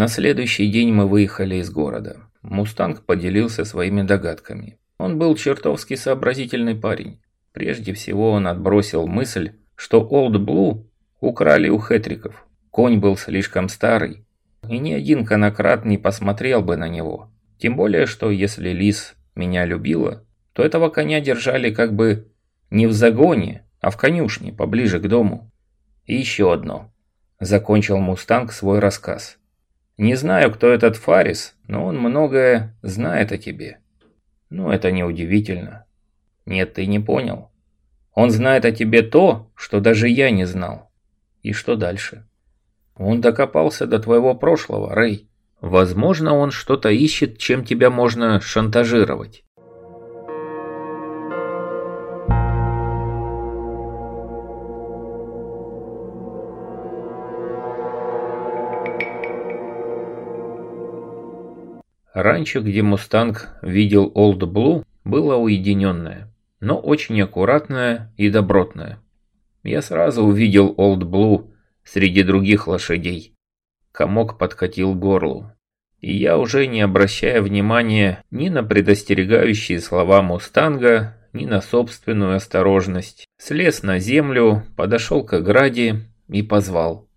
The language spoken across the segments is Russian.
На следующий день мы выехали из города. Мустанг поделился своими догадками. Он был чертовски сообразительный парень. Прежде всего он отбросил мысль, что Олд Блу украли у Хэтриков. Конь был слишком старый, и ни один конократ не посмотрел бы на него. Тем более, что если Лис меня любила, то этого коня держали как бы не в загоне, а в конюшне, поближе к дому. И еще одно. Закончил Мустанг свой рассказ. Не знаю, кто этот Фарис, но он многое знает о тебе. Ну, это неудивительно. Нет, ты не понял. Он знает о тебе то, что даже я не знал. И что дальше? Он докопался до твоего прошлого, Рэй. Возможно, он что-то ищет, чем тебя можно шантажировать. Ранчо, где Мустанг видел Олд Блу, было уединенное, но очень аккуратное и добротное. Я сразу увидел Олд Блу среди других лошадей. Комок подкатил горлу. И я уже не обращая внимания ни на предостерегающие слова Мустанга, ни на собственную осторожность, слез на землю, подошел к ограде и позвал.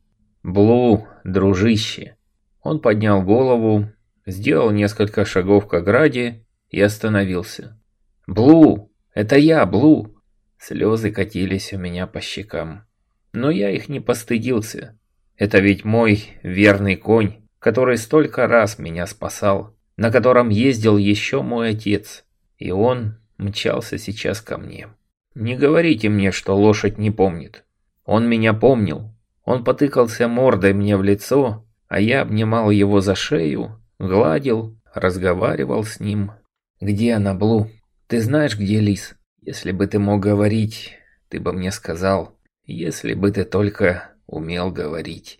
«Блу, дружище!» Он поднял голову, сделал несколько шагов к ограде и остановился. «Блу! Это я, Блу!» Слезы катились у меня по щекам. Но я их не постыдился. Это ведь мой верный конь, который столько раз меня спасал, на котором ездил еще мой отец. И он мчался сейчас ко мне. Не говорите мне, что лошадь не помнит. Он меня помнил. Он потыкался мордой мне в лицо, а я обнимал его за шею Гладил, разговаривал с ним. «Где она, Блу? Ты знаешь, где Лис? Если бы ты мог говорить, ты бы мне сказал. Если бы ты только умел говорить».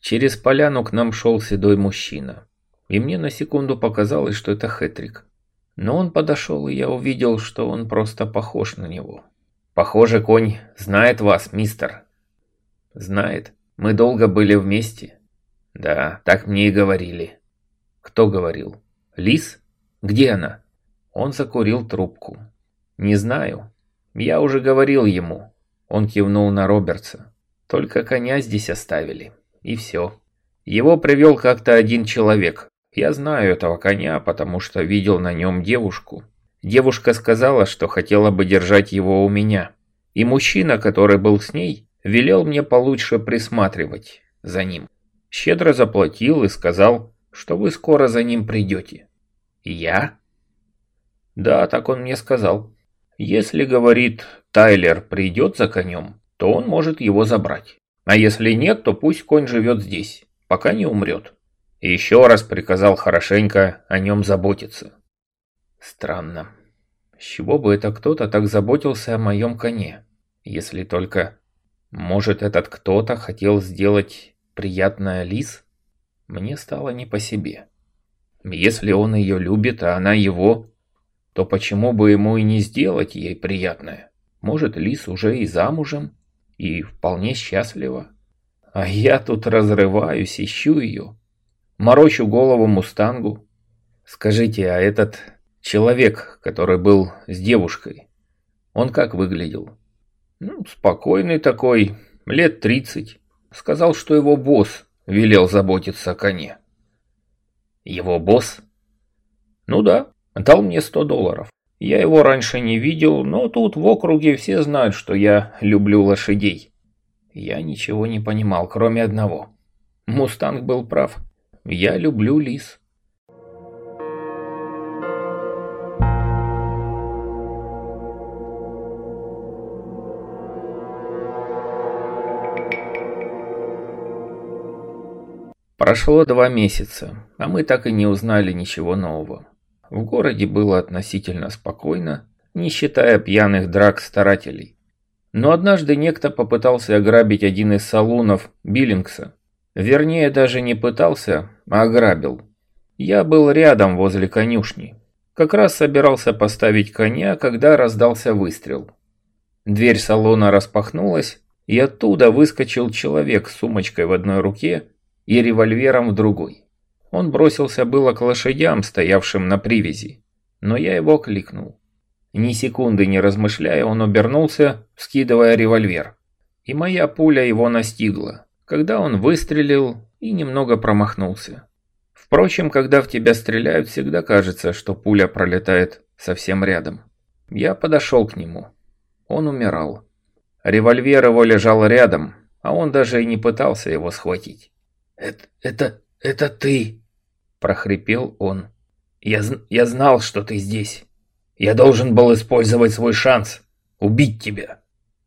Через поляну к нам шел седой мужчина. И мне на секунду показалось, что это Хэтрик. Но он подошел, и я увидел, что он просто похож на него. «Похоже, конь знает вас, мистер». «Знает. Мы долго были вместе». «Да, так мне и говорили». Кто говорил? Лис? Где она? Он закурил трубку. Не знаю. Я уже говорил ему. Он кивнул на Робертса. Только коня здесь оставили. И все. Его привел как-то один человек. Я знаю этого коня, потому что видел на нем девушку. Девушка сказала, что хотела бы держать его у меня. И мужчина, который был с ней, велел мне получше присматривать за ним. Щедро заплатил и сказал, что вы скоро за ним придете. Я? Да, так он мне сказал. Если, говорит, Тайлер придет за конем, то он может его забрать. А если нет, то пусть конь живет здесь, пока не умрет. И еще раз приказал хорошенько о нем заботиться. Странно. С чего бы это кто-то так заботился о моем коне? Если только... Может, этот кто-то хотел сделать приятное лис? Мне стало не по себе. Если он ее любит, а она его, то почему бы ему и не сделать ей приятное? Может, Лис уже и замужем, и вполне счастлива. А я тут разрываюсь, ищу ее. Морочу голову Мустангу. Скажите, а этот человек, который был с девушкой, он как выглядел? Ну, спокойный такой, лет тридцать. Сказал, что его босс велел заботиться о коне. Его босс? Ну да, дал мне 100 долларов. Я его раньше не видел, но тут в округе все знают, что я люблю лошадей. Я ничего не понимал, кроме одного. Мустанг был прав. Я люблю лис. Прошло два месяца, а мы так и не узнали ничего нового. В городе было относительно спокойно, не считая пьяных драк старателей. Но однажды некто попытался ограбить один из салунов Биллингса. Вернее, даже не пытался, а ограбил. Я был рядом возле конюшни. Как раз собирался поставить коня, когда раздался выстрел. Дверь салона распахнулась, и оттуда выскочил человек с сумочкой в одной руке и револьвером в другой. Он бросился было к лошадям, стоявшим на привязи, но я его кликнул. Ни секунды не размышляя, он обернулся, скидывая револьвер. И моя пуля его настигла, когда он выстрелил и немного промахнулся. Впрочем, когда в тебя стреляют, всегда кажется, что пуля пролетает совсем рядом. Я подошел к нему. Он умирал. Револьвер его лежал рядом, а он даже и не пытался его схватить. «Это... это... это ты!» – прохрипел он. «Я, я знал, что ты здесь. Я должен был использовать свой шанс. Убить тебя!»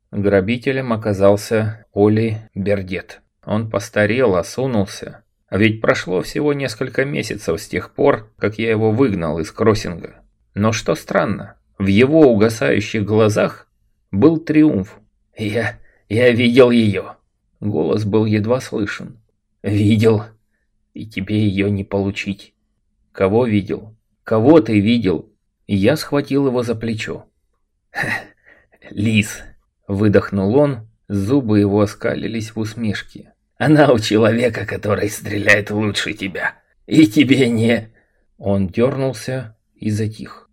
Грабителем оказался Оли Бердет. Он постарел, осунулся. А ведь прошло всего несколько месяцев с тех пор, как я его выгнал из кроссинга. Но что странно, в его угасающих глазах был триумф. «Я... я видел ее!» Голос был едва слышен. «Видел. И тебе ее не получить». «Кого видел? Кого ты видел?» И я схватил его за плечо. «Лис!» – выдохнул он, зубы его оскалились в усмешке. «Она у человека, который стреляет лучше тебя. И тебе не...» Он дернулся и затих.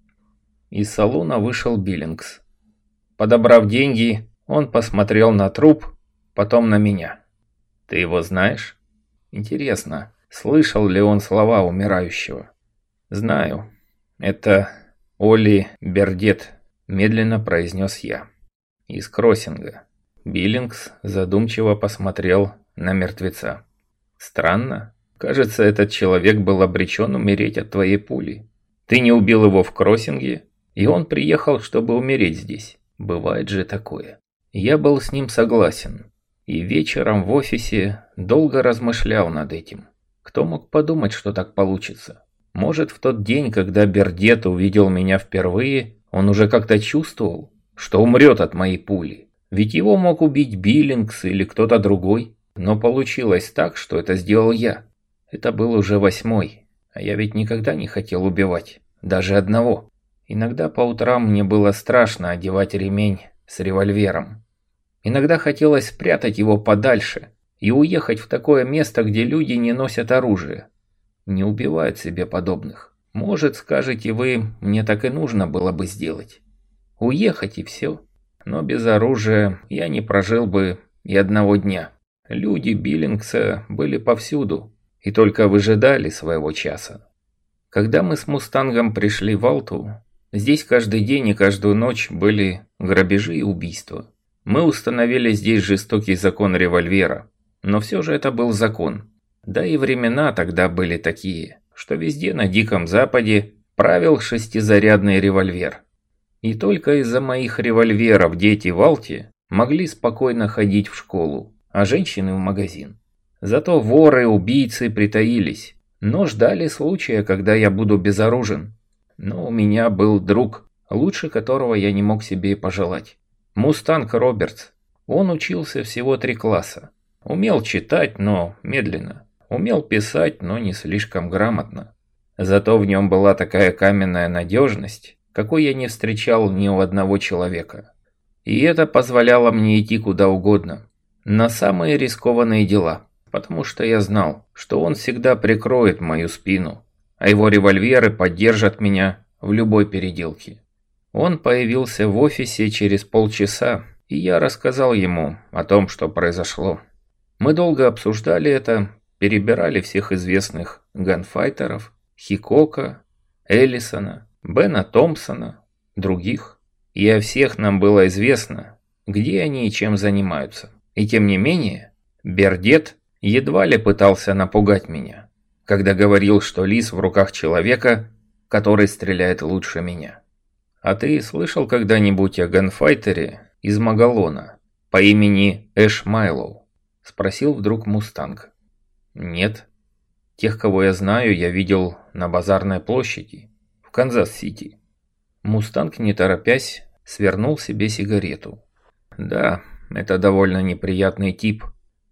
Из салона вышел Биллингс. Подобрав деньги, он посмотрел на труп, потом на меня. «Ты его знаешь?» «Интересно, слышал ли он слова умирающего?» «Знаю. Это Оли Бердет», – медленно произнес я. «Из кроссинга». Биллингс задумчиво посмотрел на мертвеца. «Странно. Кажется, этот человек был обречен умереть от твоей пули. Ты не убил его в кроссинге, и он приехал, чтобы умереть здесь. Бывает же такое. Я был с ним согласен. И вечером в офисе долго размышлял над этим. Кто мог подумать, что так получится? Может, в тот день, когда Бердет увидел меня впервые, он уже как-то чувствовал, что умрет от моей пули. Ведь его мог убить Биллингс или кто-то другой. Но получилось так, что это сделал я. Это был уже восьмой. А я ведь никогда не хотел убивать. Даже одного. Иногда по утрам мне было страшно одевать ремень с револьвером. Иногда хотелось спрятать его подальше и уехать в такое место, где люди не носят оружие. Не убивают себе подобных. Может, скажете вы, мне так и нужно было бы сделать. Уехать и все. Но без оружия я не прожил бы и одного дня. Люди Биллингса были повсюду и только выжидали своего часа. Когда мы с Мустангом пришли в Алту, Здесь каждый день и каждую ночь были грабежи и убийства. Мы установили здесь жестокий закон револьвера, но все же это был закон. Да и времена тогда были такие, что везде на Диком Западе правил шестизарядный револьвер. И только из-за моих револьверов дети в Алте могли спокойно ходить в школу, а женщины в магазин. Зато воры, убийцы притаились, но ждали случая, когда я буду безоружен но у меня был друг, лучше которого я не мог себе и пожелать. Мустанг Робертс. Он учился всего три класса. Умел читать, но медленно. Умел писать, но не слишком грамотно. Зато в нем была такая каменная надежность, какой я не встречал ни у одного человека. И это позволяло мне идти куда угодно. На самые рискованные дела. Потому что я знал, что он всегда прикроет мою спину а его револьверы поддержат меня в любой переделке. Он появился в офисе через полчаса, и я рассказал ему о том, что произошло. Мы долго обсуждали это, перебирали всех известных ганфайтеров, Хикока, Эллисона, Бена Томпсона, других. И о всех нам было известно, где они и чем занимаются. И тем не менее, Бердет едва ли пытался напугать меня когда говорил, что лис в руках человека, который стреляет лучше меня. А ты слышал когда-нибудь о ганфайтере из Магалона по имени Эш Майлоу? Спросил вдруг Мустанг. Нет. Тех, кого я знаю, я видел на базарной площади, в Канзас-Сити. Мустанг, не торопясь, свернул себе сигарету. Да, это довольно неприятный тип,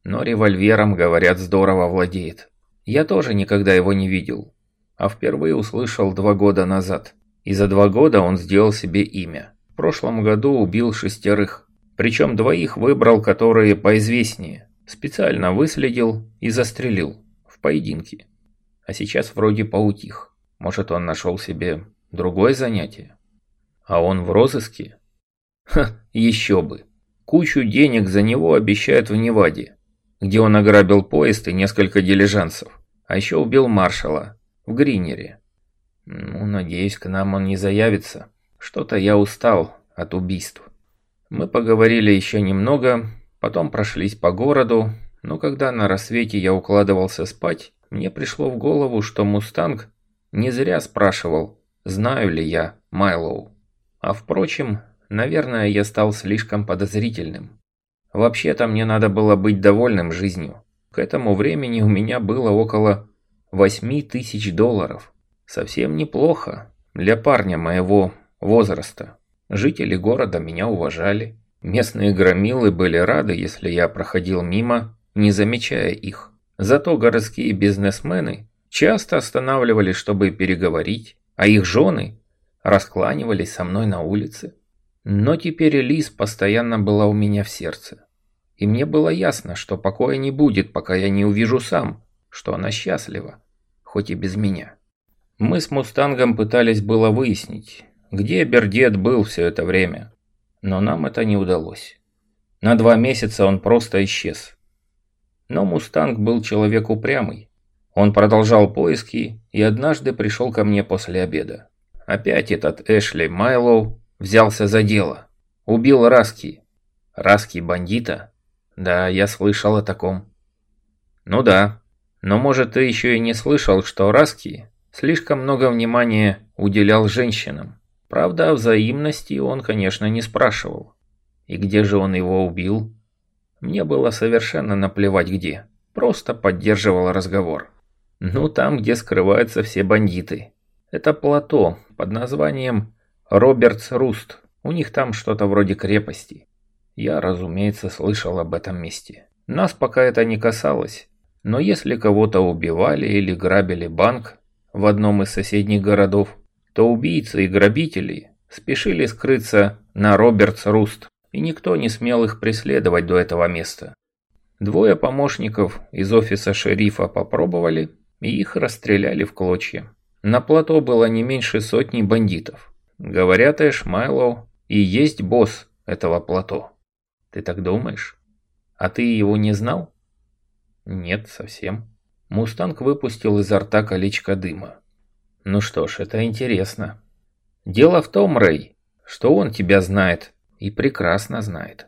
но револьвером, говорят, здорово владеет. Я тоже никогда его не видел, а впервые услышал два года назад. И за два года он сделал себе имя. В прошлом году убил шестерых, причем двоих выбрал, которые поизвестнее. Специально выследил и застрелил в поединке. а сейчас вроде поутих. Может, он нашел себе другое занятие? А он в розыске? Ха, еще бы. Кучу денег за него обещают в Неваде, где он ограбил поезд и несколько дилижансов. А еще убил маршала в Гринере. Ну, надеюсь, к нам он не заявится. Что-то я устал от убийств. Мы поговорили еще немного, потом прошлись по городу, но когда на рассвете я укладывался спать, мне пришло в голову, что «Мустанг» не зря спрашивал, знаю ли я Майлоу. А впрочем, наверное, я стал слишком подозрительным. Вообще-то мне надо было быть довольным жизнью. К этому времени у меня было около 8 тысяч долларов. Совсем неплохо для парня моего возраста. Жители города меня уважали. Местные громилы были рады, если я проходил мимо, не замечая их. Зато городские бизнесмены часто останавливались, чтобы переговорить, а их жены раскланивались со мной на улице. Но теперь Лиз постоянно была у меня в сердце. И мне было ясно, что покоя не будет, пока я не увижу сам, что она счастлива, хоть и без меня. Мы с Мустангом пытались было выяснить, где Бердет был все это время, но нам это не удалось. На два месяца он просто исчез. Но Мустанг был человек упрямый. Он продолжал поиски и однажды пришел ко мне после обеда. Опять этот Эшли Майлоу взялся за дело. Убил Раски. Раски бандита? Да, я слышал о таком. Ну да. Но может ты еще и не слышал, что Раски слишком много внимания уделял женщинам. Правда, о взаимности он, конечно, не спрашивал. И где же он его убил? Мне было совершенно наплевать где. Просто поддерживал разговор. Ну, там, где скрываются все бандиты. Это плато под названием Робертс Руст. У них там что-то вроде крепости. Я, разумеется, слышал об этом месте. Нас пока это не касалось. Но если кого-то убивали или грабили банк в одном из соседних городов, то убийцы и грабители спешили скрыться на Робертс Руст и никто не смел их преследовать до этого места. Двое помощников из офиса шерифа попробовали, и их расстреляли в клочья. На плато было не меньше сотни бандитов. Говорят, Эш Майлоу и есть босс этого плато. Ты так думаешь? А ты его не знал? Нет, совсем. Мустанг выпустил изо рта колечко дыма. Ну что ж, это интересно. Дело в том, Рэй, что он тебя знает и прекрасно знает.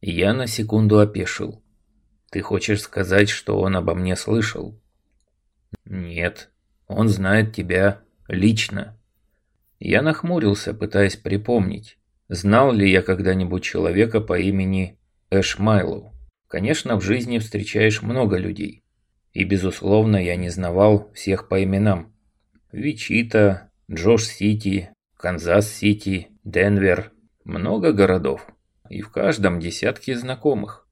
Я на секунду опешил. Ты хочешь сказать, что он обо мне слышал? Нет, он знает тебя лично. Я нахмурился, пытаясь припомнить, знал ли я когда-нибудь человека по имени Эш Майлоу. Конечно, в жизни встречаешь много людей. И, безусловно, я не знавал всех по именам. Вичита, Джош-Сити, Канзас-Сити, Денвер. Много городов. И в каждом десятки знакомых.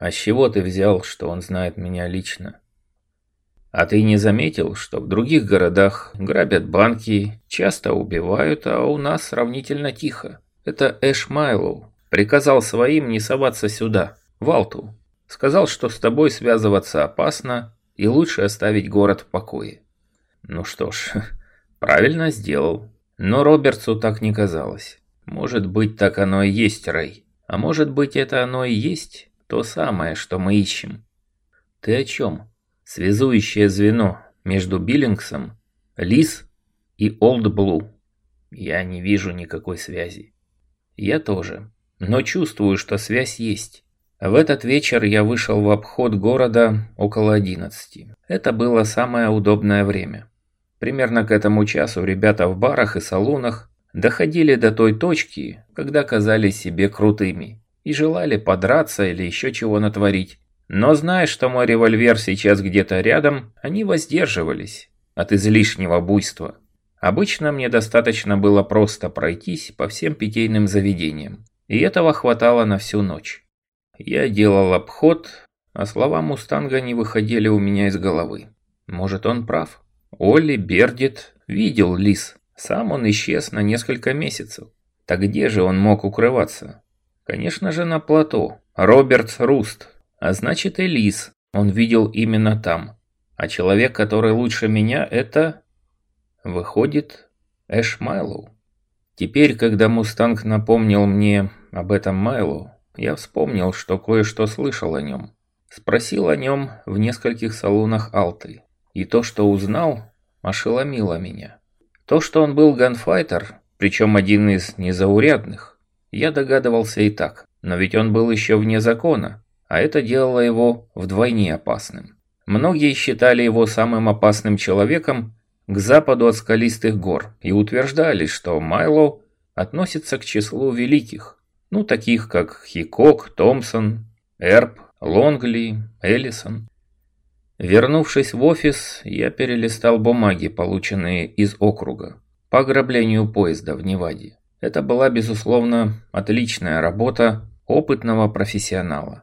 А с чего ты взял, что он знает меня лично? А ты не заметил, что в других городах грабят банки, часто убивают, а у нас сравнительно тихо? Это Эш Майлоу. Приказал своим не соваться сюда, в Алту. Сказал, что с тобой связываться опасно и лучше оставить город в покое. Ну что ж, правильно сделал. Но Робертсу так не казалось. Может быть, так оно и есть, Рэй. А может быть, это оно и есть то самое, что мы ищем. Ты о чем? связующее звено между Биллингсом, Лис и Олд Блу. Я не вижу никакой связи. Я тоже, но чувствую, что связь есть. В этот вечер я вышел в обход города около 11. Это было самое удобное время. Примерно к этому часу ребята в барах и салонах доходили до той точки, когда казались себе крутыми и желали подраться или еще чего натворить. Но зная, что мой револьвер сейчас где-то рядом, они воздерживались от излишнего буйства. Обычно мне достаточно было просто пройтись по всем питейным заведениям, и этого хватало на всю ночь. Я делал обход, а слова Мустанга не выходили у меня из головы. Может, он прав? Олли Бердит видел Лиз. Сам он исчез на несколько месяцев. Так где же он мог укрываться? Конечно же, на плато. Робертс Руст. А значит, и Лиз. Он видел именно там. А человек, который лучше меня, это... Выходит, Эш Майлоу. Теперь, когда Мустанг напомнил мне об этом Майлоу, я вспомнил, что кое-что слышал о нем. Спросил о нем в нескольких салонах Алты. И то, что узнал, ошеломило меня. То, что он был ганфайтер, причем один из незаурядных, я догадывался и так. Но ведь он был еще вне закона, а это делало его вдвойне опасным. Многие считали его самым опасным человеком к западу от скалистых гор и утверждали, что Майло относится к числу великих, ну таких как Хикок, Томпсон, Эрб, Лонгли, Эллисон. Вернувшись в офис, я перелистал бумаги, полученные из округа, по ограблению поезда в Неваде. Это была, безусловно, отличная работа опытного профессионала.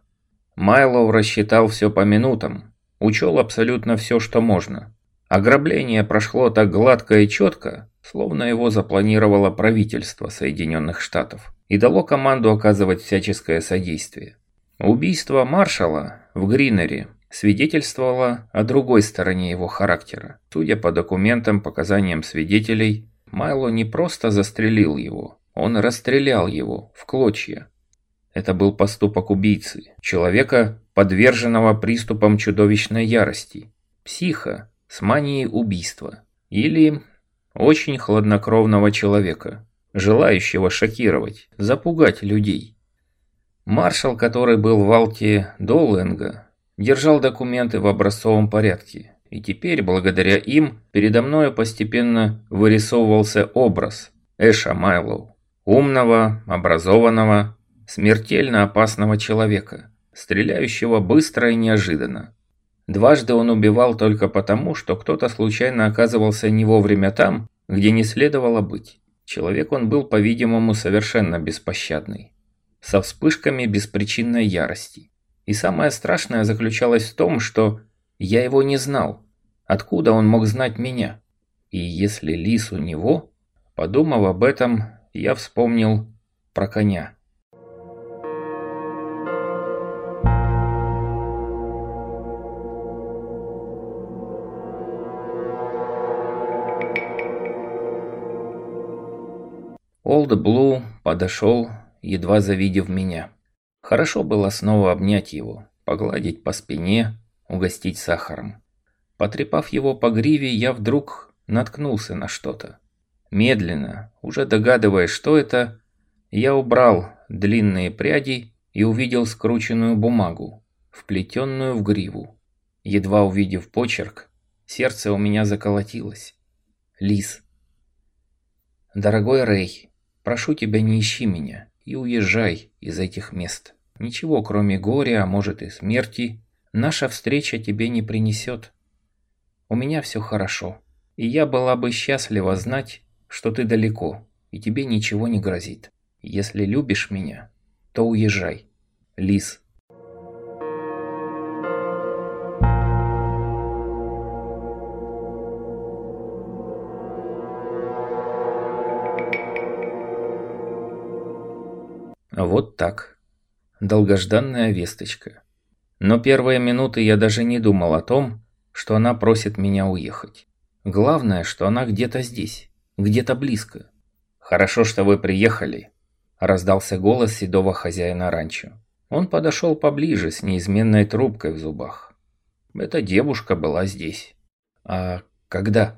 Майлоу рассчитал все по минутам, Учел абсолютно все, что можно. Ограбление прошло так гладко и четко, словно его запланировало правительство Соединенных Штатов и дало команду оказывать всяческое содействие. Убийство маршала в Гринере свидетельствовало о другой стороне его характера. Судя по документам, показаниям свидетелей, Майло не просто застрелил его, он расстрелял его в клочья. Это был поступок убийцы, человека, подверженного приступам чудовищной ярости, психа с манией убийства или очень хладнокровного человека, желающего шокировать, запугать людей. Маршал, который был в Алте Долленга, держал документы в образцовом порядке, и теперь, благодаря им, передо мною постепенно вырисовывался образ Эша Майлоу, умного, образованного, смертельно опасного человека – стреляющего быстро и неожиданно. Дважды он убивал только потому, что кто-то случайно оказывался не вовремя там, где не следовало быть. Человек он был, по-видимому, совершенно беспощадный. Со вспышками беспричинной ярости. И самое страшное заключалось в том, что я его не знал. Откуда он мог знать меня? И если лис у него, подумав об этом, я вспомнил про коня. Олд Блу подошел, едва завидев меня. Хорошо было снова обнять его, погладить по спине, угостить сахаром. Потрепав его по гриве, я вдруг наткнулся на что-то. Медленно, уже догадываясь, что это, я убрал длинные пряди и увидел скрученную бумагу, вплетенную в гриву. Едва увидев почерк, сердце у меня заколотилось. Лис. Дорогой Рэй, Прошу тебя, не ищи меня и уезжай из этих мест. Ничего, кроме горя, а может и смерти, наша встреча тебе не принесет. У меня все хорошо, и я была бы счастлива знать, что ты далеко, и тебе ничего не грозит. Если любишь меня, то уезжай. Лис. Вот так. Долгожданная весточка. Но первые минуты я даже не думал о том, что она просит меня уехать. Главное, что она где-то здесь, где-то близко. «Хорошо, что вы приехали», – раздался голос седого хозяина ранчо. Он подошел поближе с неизменной трубкой в зубах. Эта девушка была здесь. А когда?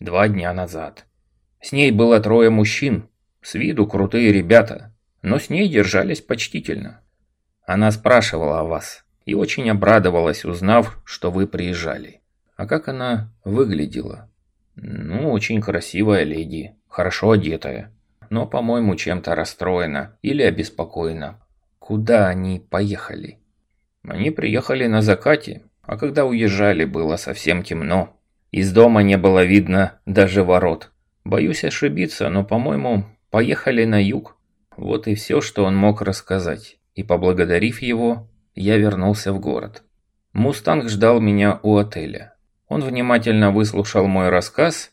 Два дня назад. С ней было трое мужчин, с виду крутые ребята, но с ней держались почтительно. Она спрашивала о вас и очень обрадовалась, узнав, что вы приезжали. А как она выглядела? Ну, очень красивая леди, хорошо одетая, но, по-моему, чем-то расстроена или обеспокоена. Куда они поехали? Они приехали на закате, а когда уезжали, было совсем темно. Из дома не было видно даже ворот. Боюсь ошибиться, но, по-моему, поехали на юг. Вот и все, что он мог рассказать. И поблагодарив его, я вернулся в город. Мустанг ждал меня у отеля. Он внимательно выслушал мой рассказ,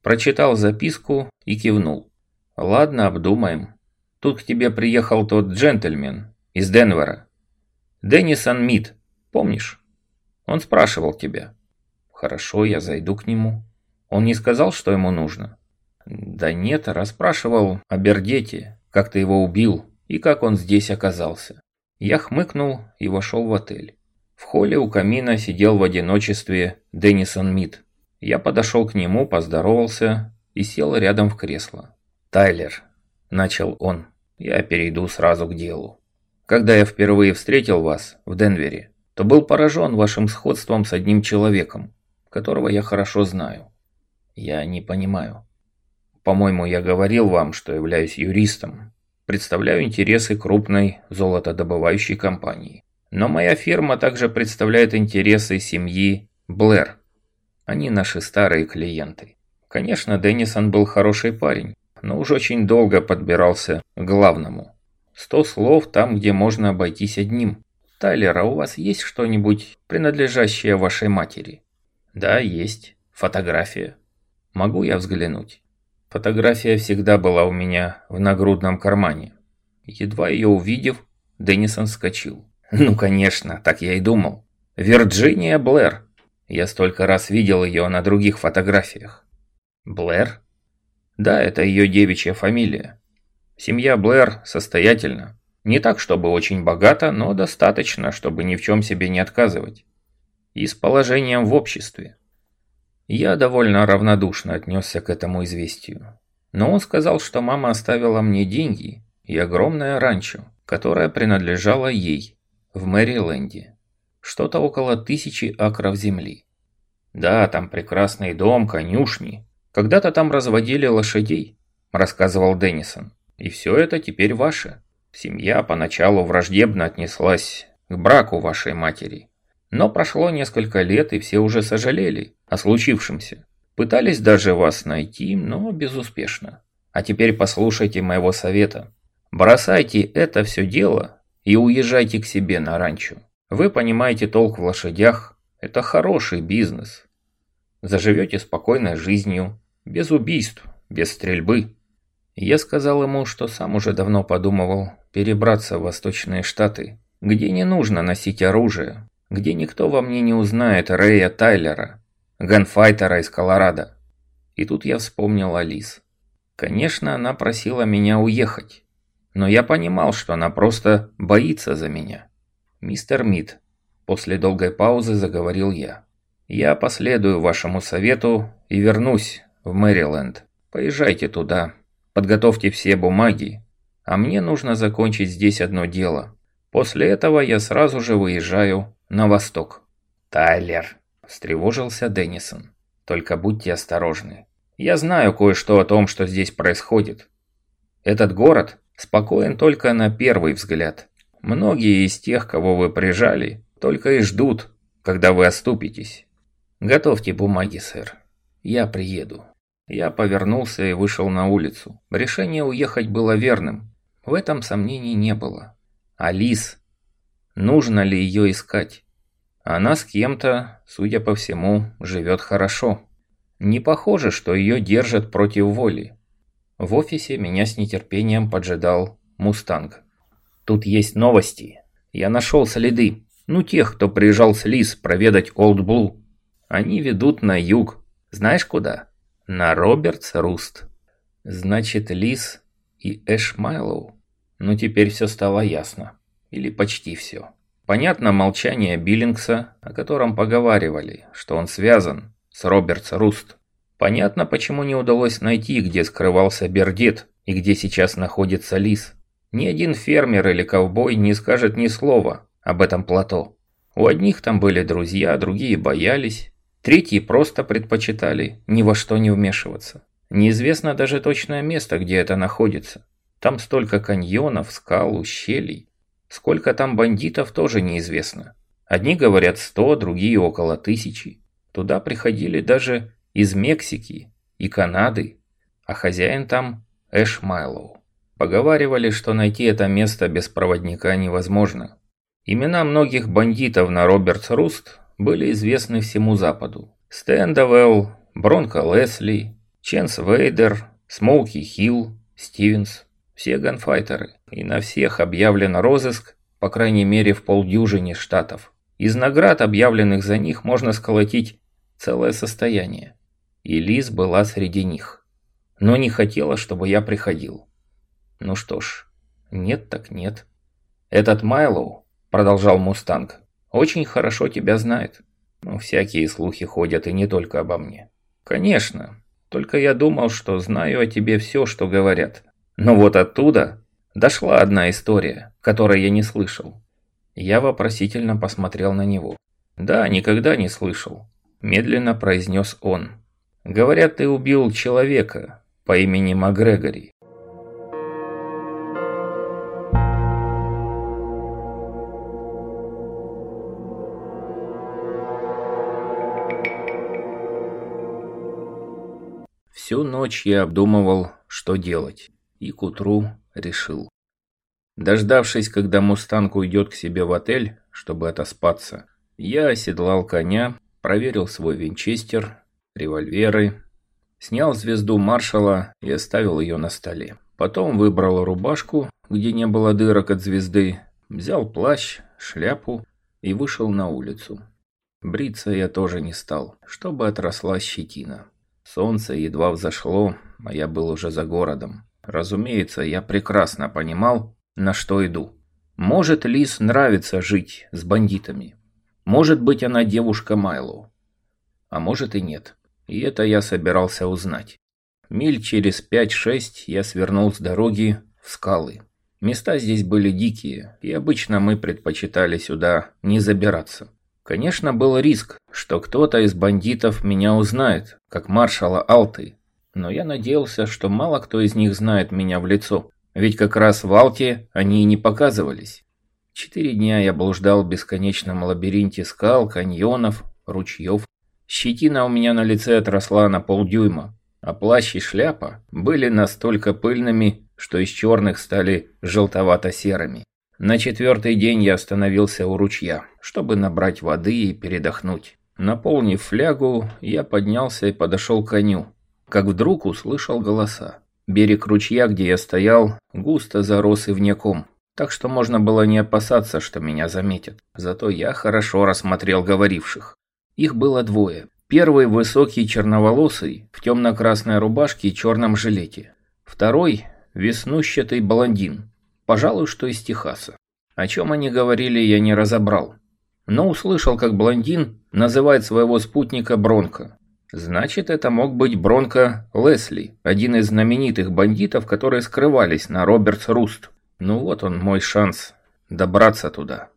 прочитал записку и кивнул. «Ладно, обдумаем. Тут к тебе приехал тот джентльмен из Денвера. Деннисон Мид, помнишь? Он спрашивал тебя». «Хорошо, я зайду к нему». «Он не сказал, что ему нужно?» «Да нет, расспрашивал о Бердете, как ты его убил и как он здесь оказался». Я хмыкнул и вошел в отель. В холле у камина сидел в одиночестве Деннисон Мид. Я подошел к нему, поздоровался и сел рядом в кресло. «Тайлер», – начал он, – «я перейду сразу к делу. Когда я впервые встретил вас в Денвере, то был поражен вашим сходством с одним человеком, которого я хорошо знаю. Я не понимаю. По-моему, я говорил вам, что являюсь юристом, представляю интересы крупной золотодобывающей компании. Но моя фирма также представляет интересы семьи Блэр. Они наши старые клиенты. Конечно, Деннисон был хороший парень, но уж очень долго подбирался к главному. Сто слов там, где можно обойтись одним. Тайлер, а у вас есть что-нибудь, принадлежащее вашей матери? Да, есть. Фотография. Могу я взглянуть? Фотография всегда была у меня в нагрудном кармане. Едва ее увидев, Деннисон вскочил. Ну, конечно, так я и думал. Вирджиния Блэр. Я столько раз видел ее на других фотографиях. Блэр? Да, это ее девичья фамилия. Семья Блэр состоятельна. Не так, чтобы очень богата, но достаточно, чтобы ни в чем себе не отказывать. И с положением в обществе. Я довольно равнодушно отнесся к этому известию. Но он сказал, что мама оставила мне деньги и огромное ранчо, которое принадлежало ей в Мэриленде. Что-то около тысячи акров земли. Да, там прекрасный дом, конюшни. Когда-то там разводили лошадей, рассказывал Деннисон. И все это теперь ваше. Семья поначалу враждебно отнеслась к браку вашей матери. Но прошло несколько лет, и все уже сожалели о случившемся. Пытались даже вас найти, но безуспешно. А теперь послушайте моего совета. Бросайте это все дело и уезжайте к себе на ранчо. Вы понимаете толк в лошадях, это хороший бизнес. Заживете спокойной жизнью, без убийств, без стрельбы. Я сказал ему, что сам уже давно подумывал перебраться в Восточные Штаты, где не нужно носить оружие, где никто во мне не узнает Рэя Тайлера, ганфайтера из Колорадо. И тут я вспомнил Алис. Конечно, она просила меня уехать но я понимал, что она просто боится за меня. «Мистер Мид», – после долгой паузы заговорил я, – «я последую вашему совету и вернусь в Мэриленд. Поезжайте туда, подготовьте все бумаги, а мне нужно закончить здесь одно дело. После этого я сразу же выезжаю на восток». «Тайлер», – встревожился Деннисон, – «только будьте осторожны. Я знаю кое-что о том, что здесь происходит. Этот город спокоен только на первый взгляд. Многие из тех, кого вы прижали, только и ждут, когда вы оступитесь. Готовьте бумаги, сэр. Я приеду. Я повернулся и вышел на улицу. Решение уехать было верным. В этом сомнений не было. Алис. Нужно ли ее искать? Она с кем-то, судя по всему, живет хорошо. Не похоже, что ее держат против воли. В офисе меня с нетерпением поджидал «Мустанг». «Тут есть новости. Я нашел следы. Ну, тех, кто приезжал с Лиз проведать Олд Блу. Они ведут на юг. Знаешь куда? На Робертс Руст. Значит, Лиз и Эш Майлоу. Ну, теперь все стало ясно. Или почти все. Понятно молчание Биллингса, о котором поговаривали, что он связан с Робертс Руст. Понятно, почему не удалось найти, где скрывался Бердит и где сейчас находится Лис. Ни один фермер или ковбой не скажет ни слова об этом плато. У одних там были друзья, другие боялись, третьи просто предпочитали ни во что не вмешиваться. Неизвестно даже точное место, где это находится. Там столько каньонов, скал, ущелий. Сколько там бандитов, тоже неизвестно. Одни говорят сто, другие около тысячи. Туда приходили даже из Мексики и Канады, а хозяин там Эш Майлоу. Поговаривали, что найти это место без проводника невозможно. Имена многих бандитов на Робертс Руст были известны всему Западу. Стэндовелл, Бронко Лесли, Ченс Вейдер, Смоуки Хилл, Стивенс. Все ганфайтеры. И на всех объявлен розыск, по крайней мере в полдюжине штатов. Из наград, объявленных за них, можно сколотить целое состояние. И Лиз была среди них. Но не хотела, чтобы я приходил. Ну что ж, нет так нет. Этот Майлоу, продолжал Мустанг, очень хорошо тебя знает. Ну, всякие слухи ходят и не только обо мне. Конечно, только я думал, что знаю о тебе все, что говорят. Но вот оттуда дошла одна история, которой я не слышал. Я вопросительно посмотрел на него. «Да, никогда не слышал», – медленно произнес он. «Говорят, ты убил человека по имени Макгрегори. Всю ночь я обдумывал, что делать, и к утру решил. Дождавшись, когда «Мустанг» уйдет к себе в отель, чтобы отоспаться, я оседлал коня, проверил свой винчестер, револьверы, снял звезду маршала и оставил ее на столе. Потом выбрал рубашку, где не было дырок от звезды, взял плащ, шляпу и вышел на улицу. Бриться я тоже не стал, чтобы отросла щетина. Солнце едва взошло, а я был уже за городом. Разумеется, я прекрасно понимал, на что иду. Может, Лис нравится жить с бандитами. Может быть, она девушка Майлоу. А может и нет. И это я собирался узнать. Миль через 5-6 я свернул с дороги в скалы. Места здесь были дикие, и обычно мы предпочитали сюда не забираться. Конечно, был риск, что кто-то из бандитов меня узнает, как маршала Алты, но я надеялся, что мало кто из них знает меня в лицо, ведь как раз в Алте они и не показывались. Четыре дня я блуждал в бесконечном лабиринте скал, каньонов, ручьев. Щетина у меня на лице отросла на полдюйма, а плащ и шляпа были настолько пыльными, что из черных стали желтовато-серыми. На четвертый день я остановился у ручья, чтобы набрать воды и передохнуть. Наполнив флягу, я поднялся и подошел к коню, как вдруг услышал голоса. Берег ручья, где я стоял, густо зарос ивняком, так что можно было не опасаться, что меня заметят. Зато я хорошо рассмотрел говоривших. Их было двое. Первый высокий черноволосый, в темно-красной рубашке и черном жилете. Второй – веснущатый блондин, Пожалуй, что из Техаса. О чем они говорили, я не разобрал. Но услышал, как блондин называет своего спутника Бронко. Значит, это мог быть Бронко Лесли, один из знаменитых бандитов, которые скрывались на Робертс Руст. Ну вот он, мой шанс добраться туда.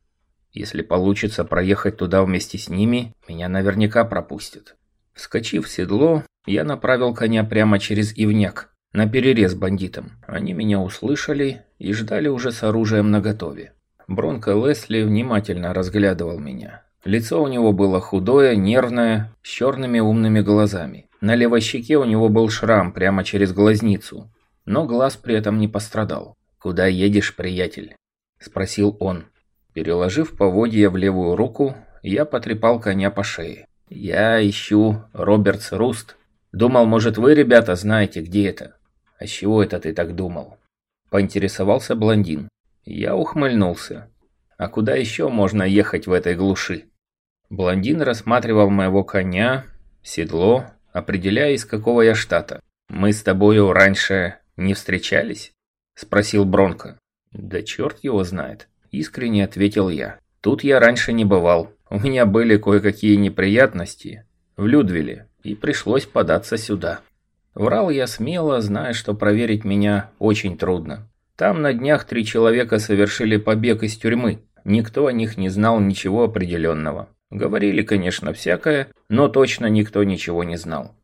Если получится проехать туда вместе с ними, меня наверняка пропустят. Вскочив в седло, я направил коня прямо через Ивняк, на перерез бандитам. Они меня услышали и ждали уже с оружием наготове. Бронко Лесли внимательно разглядывал меня. Лицо у него было худое, нервное, с черными умными глазами. На левой щеке у него был шрам прямо через глазницу, но глаз при этом не пострадал. «Куда едешь, приятель?» – спросил он. Переложив поводья в левую руку, я потрепал коня по шее. «Я ищу Робертс Руст. Думал, может, вы, ребята, знаете, где это?» «А с чего это ты так думал?» Поинтересовался блондин. Я ухмыльнулся. «А куда еще можно ехать в этой глуши?» Блондин рассматривал моего коня, седло, определяя, из какого я штата. «Мы с тобою раньше не встречались?» Спросил Бронко. «Да черт его знает», искренне ответил я. «Тут я раньше не бывал. У меня были кое-какие неприятности в Людвилле, и пришлось податься сюда». Врал я смело, зная, что проверить меня очень трудно. Там на днях три человека совершили побег из тюрьмы. Никто о них не знал ничего определенного. Говорили, конечно, всякое, но точно никто ничего не знал.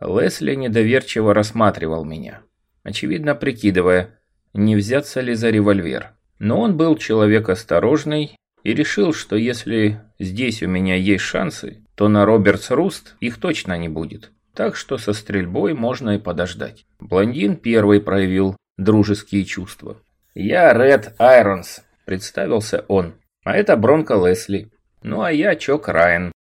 Лесли недоверчиво рассматривал меня, очевидно прикидывая, не взяться ли за револьвер. Но он был человек осторожный и решил, что если здесь у меня есть шансы, то на Робертс Руст их точно не будет так что со стрельбой можно и подождать. Блондин первый проявил дружеские чувства. «Я Ред Айронс», – представился он. А это Бронко Лесли. Ну а я Чок Райан.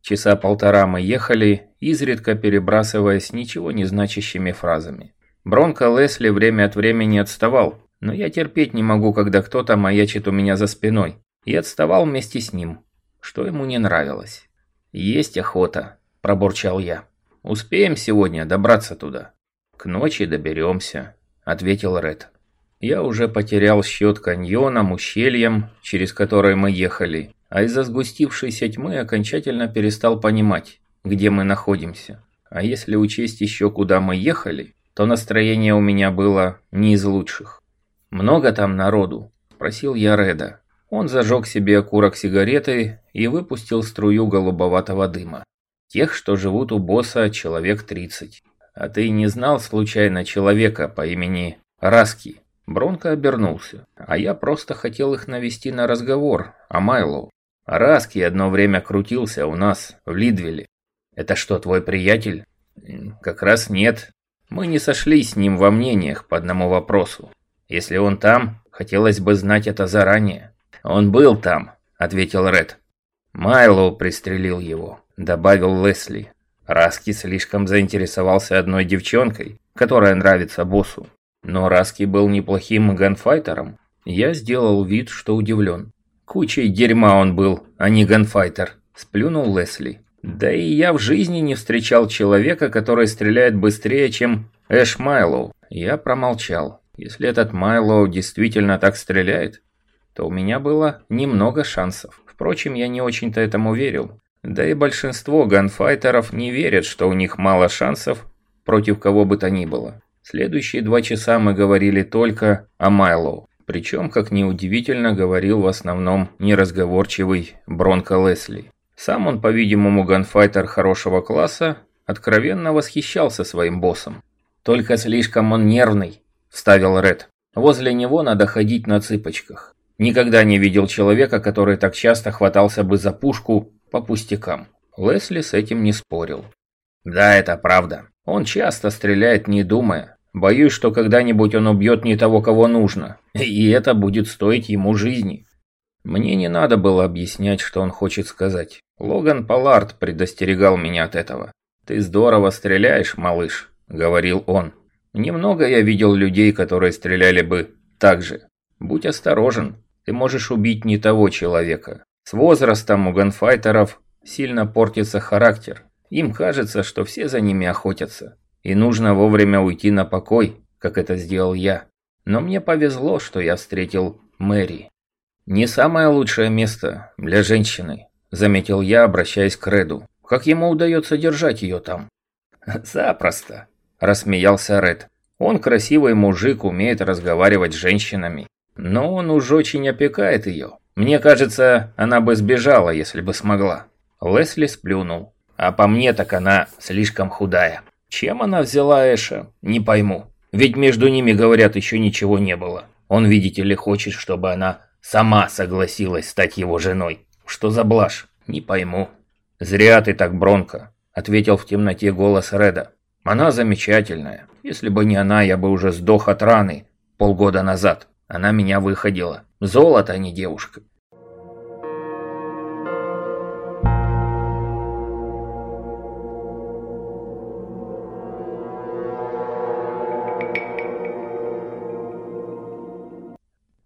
Часа полтора мы ехали, изредка перебрасываясь ничего не значащими фразами. Бронко Лесли время от времени отставал, но я терпеть не могу, когда кто-то маячит у меня за спиной, и отставал вместе с ним, что ему не нравилось. «Есть охота», – пробурчал я. «Успеем сегодня добраться туда?» «К ночи доберемся», – ответил Ред. Я уже потерял счет каньонам, ущельям, через которые мы ехали, а из-за сгустившейся тьмы окончательно перестал понимать, где мы находимся. А если учесть еще, куда мы ехали, то настроение у меня было не из лучших. «Много там народу?» – спросил я Реда. Он зажег себе окурок сигареты и выпустил струю голубоватого дыма. Тех, что живут у босса, человек 30. А ты не знал случайно человека по имени Раски? Бронко обернулся, а я просто хотел их навести на разговор о Майлоу. Раски одно время крутился у нас, в Лидвилле. Это что, твой приятель? Как раз нет. Мы не сошлись с ним во мнениях по одному вопросу. Если он там, хотелось бы знать это заранее. Он был там, ответил Ред. Майлоу пристрелил его, добавил Лесли. Раски слишком заинтересовался одной девчонкой, которая нравится боссу. Но Раски был неплохим ганфайтером. Я сделал вид, что удивлен. Кучей дерьма он был, а не ганфайтер, сплюнул Лесли. Да и я в жизни не встречал человека, который стреляет быстрее, чем Эш Майлоу. Я промолчал. Если этот Майлоу действительно так стреляет, то у меня было немного шансов. Впрочем, я не очень-то этому верил. Да и большинство ганфайтеров не верят, что у них мало шансов против кого бы то ни было. Следующие два часа мы говорили только о Майлоу. Причем, как неудивительно, говорил в основном неразговорчивый Бронко Лесли. Сам он, по-видимому, ганфайтер хорошего класса, откровенно восхищался своим боссом. «Только слишком он нервный», – вставил Ред. «Возле него надо ходить на цыпочках. Никогда не видел человека, который так часто хватался бы за пушку по пустякам». Лесли с этим не спорил. «Да, это правда. Он часто стреляет, не думая. Боюсь, что когда-нибудь он убьет не того, кого нужно, и это будет стоить ему жизни. Мне не надо было объяснять, что он хочет сказать. Логан Паллард предостерегал меня от этого. «Ты здорово стреляешь, малыш», — говорил он. «Немного я видел людей, которые стреляли бы так же. Будь осторожен, ты можешь убить не того человека. С возрастом у ганфайтеров сильно портится характер. Им кажется, что все за ними охотятся. И нужно вовремя уйти на покой, как это сделал я. Но мне повезло, что я встретил Мэри. Не самое лучшее место для женщины, заметил я, обращаясь к Реду. Как ему удается держать ее там? Запросто, рассмеялся Ред. Он красивый мужик, умеет разговаривать с женщинами. Но он уж очень опекает ее. Мне кажется, она бы сбежала, если бы смогла. Лесли сплюнул. А по мне так она слишком худая. Чем она взяла Эша, не пойму. Ведь между ними, говорят, еще ничего не было. Он, видите ли, хочет, чтобы она сама согласилась стать его женой. Что за блажь? Не пойму. «Зря ты так, Бронко», — ответил в темноте голос Реда. «Она замечательная. Если бы не она, я бы уже сдох от раны полгода назад. Она меня выходила. Золото, а не девушка.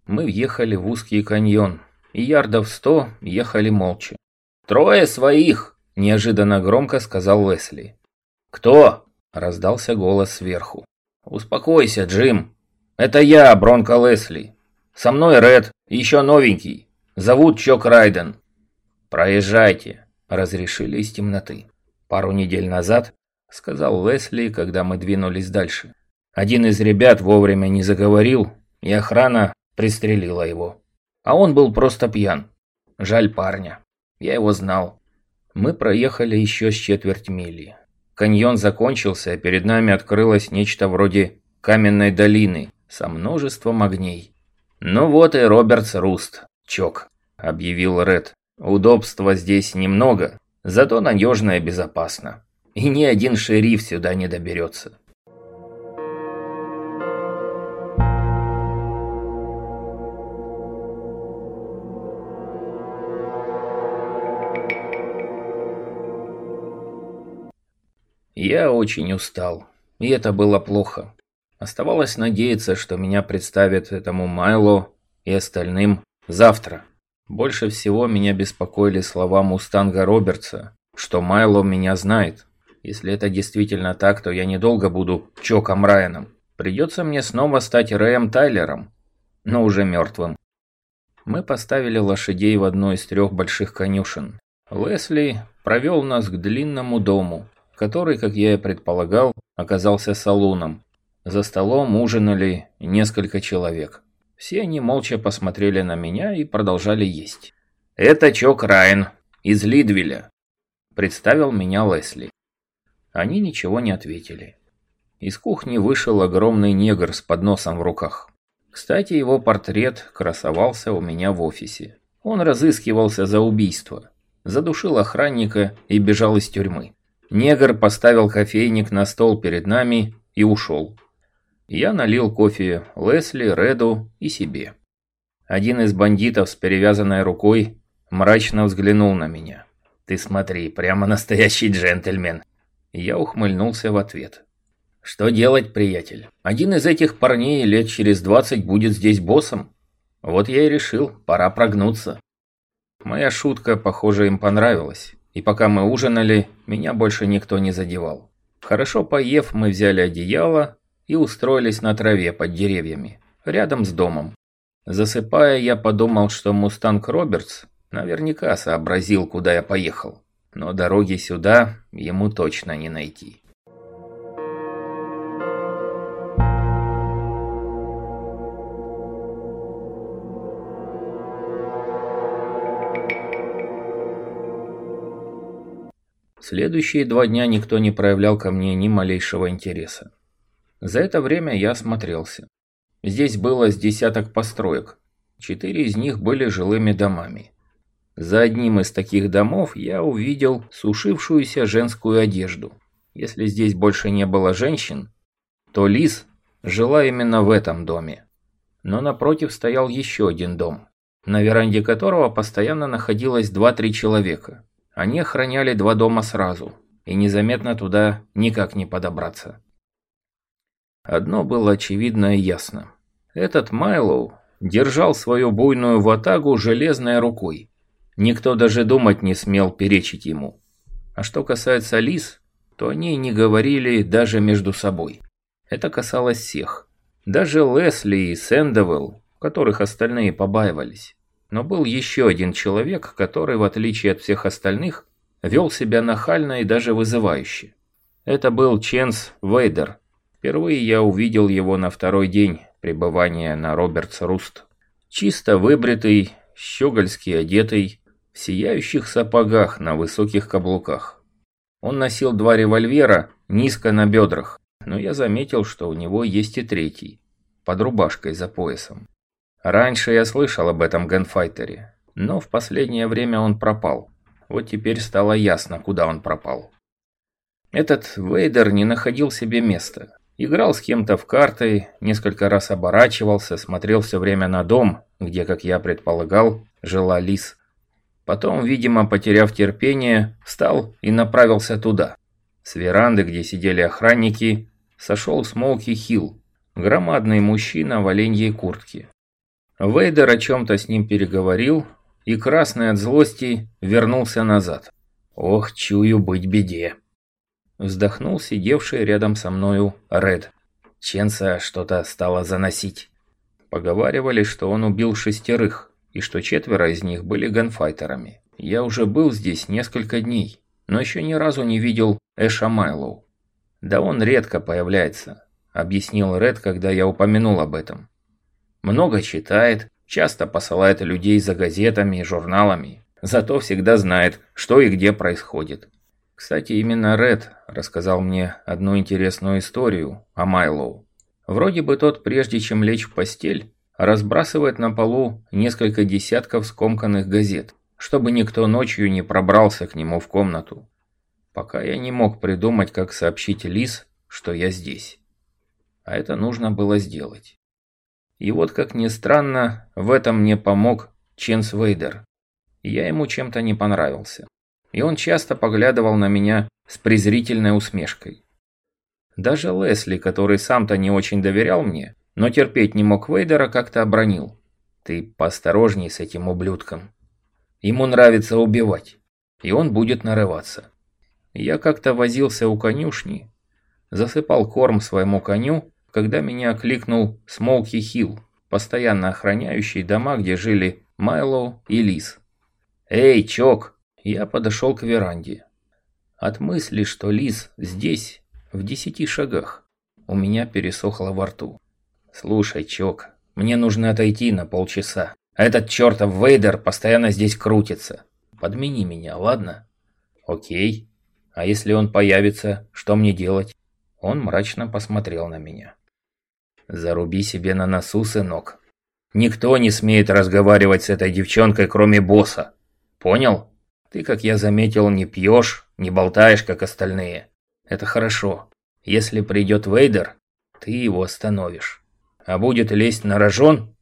Мы въехали в узкий каньон, и ярдов сто ехали молча. «Трое своих!» – неожиданно громко сказал Лесли. «Кто?» – раздался голос сверху. «Успокойся, Джим. Это я, Бронко Лесли. Со мной Ред, еще новенький. Зовут Чок Райден. Проезжайте», – разрешили из темноты. Пару недель назад, сказал Лесли, когда мы двинулись дальше. Один из ребят вовремя не заговорил, и охрана Пристрелила его. А он был просто пьян. Жаль парня. Я его знал. Мы проехали еще с четверть мили. Каньон закончился, а перед нами открылось нечто вроде каменной долины со множеством огней. «Ну вот и Робертс Руст, чок», — объявил Ред. «Удобства здесь немного, Зато надежно и безопасно. И ни один шериф сюда не доберется. Я очень устал, и это было плохо. Оставалось надеяться, что меня представят этому Майло и остальным завтра. Больше всего меня беспокоили слова Мустанга Робертса, что Майло меня знает. Если это действительно так, то я недолго буду Чоком Райаном. Придется мне снова стать Рэем Тайлером, но уже мертвым. Мы поставили лошадей в одной из трех больших конюшен. Лесли провел нас к длинному дому, который, как я и предполагал, оказался салуном. За столом ужинали несколько человек. Все они молча посмотрели на меня и продолжали есть. «Это Чок Райан из Лидвилля», – представил меня Лесли. Они ничего не ответили. Из кухни вышел огромный негр с подносом в руках. Кстати, его портрет красовался у меня в офисе. Он разыскивался за убийство, задушил охранника и бежал из тюрьмы. Негр поставил кофейник на стол перед нами и ушел. Я налил кофе Лесли, Реду и себе. Один из бандитов с перевязанной рукой мрачно взглянул на меня. «Ты смотри, прямо настоящий джентльмен!» Я ухмыльнулся в ответ. «Что делать, приятель? Один из этих парней лет через двадцать будет здесь боссом. Вот я и решил, пора прогнуться». Моя шутка, похоже, им понравилась и пока мы ужинали, меня больше никто не задевал. Хорошо поев, мы взяли одеяло и устроились на траве под деревьями, рядом с домом. Засыпая, я подумал, что Мустанг Робертс наверняка сообразил, куда я поехал, но дороги сюда ему точно не найти. Следующие два дня никто не проявлял ко мне ни малейшего интереса. За это время я осмотрелся. Здесь было с десяток построек. Четыре из них были жилыми домами. За одним из таких домов я увидел сушившуюся женскую одежду. Если здесь больше не было женщин, то Лиз жила именно в этом доме. Но напротив стоял еще один дом, на веранде которого постоянно находилось два-три человека. Они охраняли два дома сразу, и незаметно туда никак не подобраться. Одно было очевидно и ясно. Этот Майлоу держал свою буйную ватагу железной рукой. Никто даже думать не смел перечить ему. А что касается Лис, то они не говорили даже между собой. Это касалось всех. Даже Лесли и Сэндовелл, которых остальные побаивались. Но был еще один человек, который, в отличие от всех остальных, вел себя нахально и даже вызывающе. Это был Ченс Вейдер. Впервые я увидел его на второй день пребывания на Робертс Руст. Чисто выбритый, щегольски одетый, в сияющих сапогах на высоких каблуках. Он носил два револьвера низко на бедрах, но я заметил, что у него есть и третий, под рубашкой за поясом. Раньше я слышал об этом ганфайтере, но в последнее время он пропал. Вот теперь стало ясно, куда он пропал. Этот Вейдер не находил себе места. Играл с кем-то в карты, несколько раз оборачивался, смотрел все время на дом, где, как я предполагал, жила Лис. Потом, видимо, потеряв терпение, встал и направился туда. С веранды, где сидели охранники, сошел Смоуки Хилл, громадный мужчина в оленьей куртке. Вейдер о чем-то с ним переговорил, и красный от злости вернулся назад. «Ох, чую быть беде!» Вздохнул сидевший рядом со мною Ред. Ченса что-то стало заносить. Поговаривали, что он убил шестерых, и что четверо из них были ганфайтерами. Я уже был здесь несколько дней, но еще ни разу не видел Эша Майлоу. «Да он редко появляется», — объяснил Ред, когда я упомянул об этом много читает, часто посылает людей за газетами и журналами, зато всегда знает, что и где происходит. Кстати, именно Ред рассказал мне одну интересную историю о Майлоу. Вроде бы тот, прежде чем лечь в постель, разбрасывает на полу несколько десятков скомканных газет, чтобы никто ночью не пробрался к нему в комнату. Пока я не мог придумать, как сообщить Лис, что я здесь. А это нужно было сделать. И вот, как ни странно, в этом мне помог Ченс Вейдер. Я ему чем-то не понравился. И он часто поглядывал на меня с презрительной усмешкой. Даже Лесли, который сам-то не очень доверял мне, но терпеть не мог Вейдера, как-то обронил. «Ты поосторожней с этим ублюдком. Ему нравится убивать, и он будет нарываться». Я как-то возился у конюшни, засыпал корм своему коню, когда меня окликнул Смолки Хилл, постоянно охраняющий дома, где жили Майло и Лис. «Эй, Чок!» Я подошел к веранде. От мысли, что Лис здесь, в десяти шагах, у меня пересохло во рту. «Слушай, Чок, мне нужно отойти на полчаса. Этот чертов Вейдер постоянно здесь крутится. Подмени меня, ладно?» «Окей. А если он появится, что мне делать?» Он мрачно посмотрел на меня. «Заруби себе на носу, сынок. Никто не смеет разговаривать с этой девчонкой, кроме босса. Понял? Ты, как я заметил, не пьешь, не болтаешь, как остальные. Это хорошо. Если придет Вейдер, ты его остановишь. А будет лезть на рожон,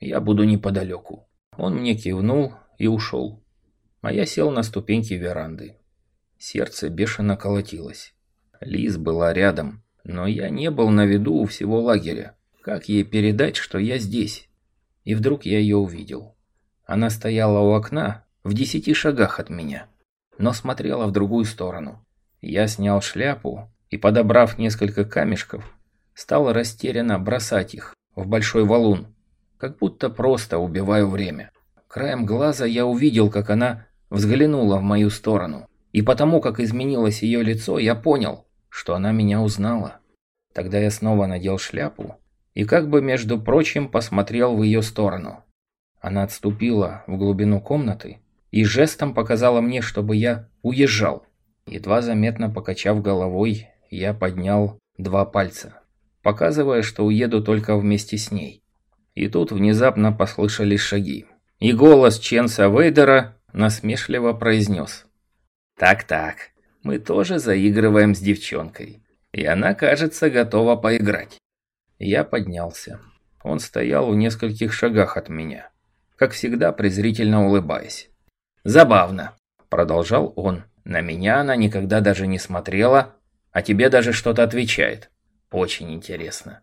я буду неподалеку. Он мне кивнул и ушел. А я сел на ступеньки веранды. Сердце бешено колотилось. Лиз была рядом, но я не был на виду у всего лагеря. Как ей передать, что я здесь? и вдруг я ее увидел. Она стояла у окна в десяти шагах от меня, но смотрела в другую сторону. Я снял шляпу и, подобрав несколько камешков, стал растерянно бросать их в большой валун, как будто просто убиваю время. Краем глаза я увидел, как она взглянула в мою сторону, и потому, как изменилось ее лицо, я понял, что она меня узнала. Тогда я снова надел шляпу и как бы, между прочим, посмотрел в ее сторону. Она отступила в глубину комнаты и жестом показала мне, чтобы я уезжал. Едва заметно покачав головой, я поднял два пальца, показывая, что уеду только вместе с ней. И тут внезапно послышались шаги. И голос Ченса Вейдера насмешливо произнес. «Так-так, мы тоже заигрываем с девчонкой, и она, кажется, готова поиграть. Я поднялся. Он стоял в нескольких шагах от меня, как всегда презрительно улыбаясь. «Забавно», – продолжал он. «На меня она никогда даже не смотрела, а тебе даже что-то отвечает. Очень интересно».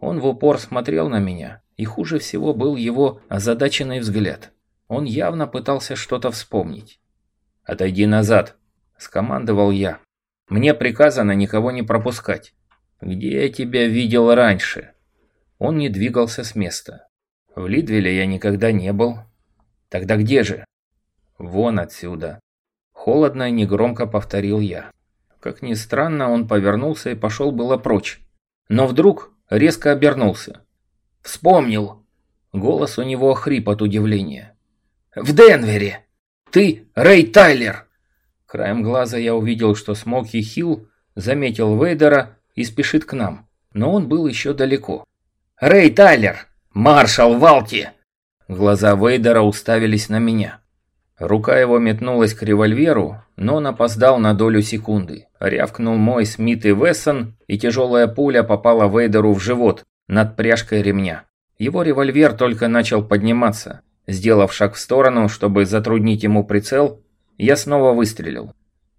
Он в упор смотрел на меня, и хуже всего был его озадаченный взгляд. Он явно пытался что-то вспомнить. «Отойди назад», – скомандовал я. «Мне приказано никого не пропускать. «Где я тебя видел раньше?» Он не двигался с места. «В Лидвилле я никогда не был». «Тогда где же?» «Вон отсюда». Холодно и негромко повторил я. Как ни странно, он повернулся и пошел было прочь. Но вдруг резко обернулся. «Вспомнил!» Голос у него хрип от удивления. «В Денвере! Ты Рэй Тайлер!» Краем глаза я увидел, что Смоки Хилл заметил Вейдера и спешит к нам, но он был еще далеко. «Рэй Тайлер! Маршал Валти!» Глаза Вейдера уставились на меня. Рука его метнулась к револьверу, но он опоздал на долю секунды. Рявкнул мой Смит и Вессон, и тяжелая пуля попала Вейдеру в живот над пряжкой ремня. Его револьвер только начал подниматься. Сделав шаг в сторону, чтобы затруднить ему прицел, я снова выстрелил.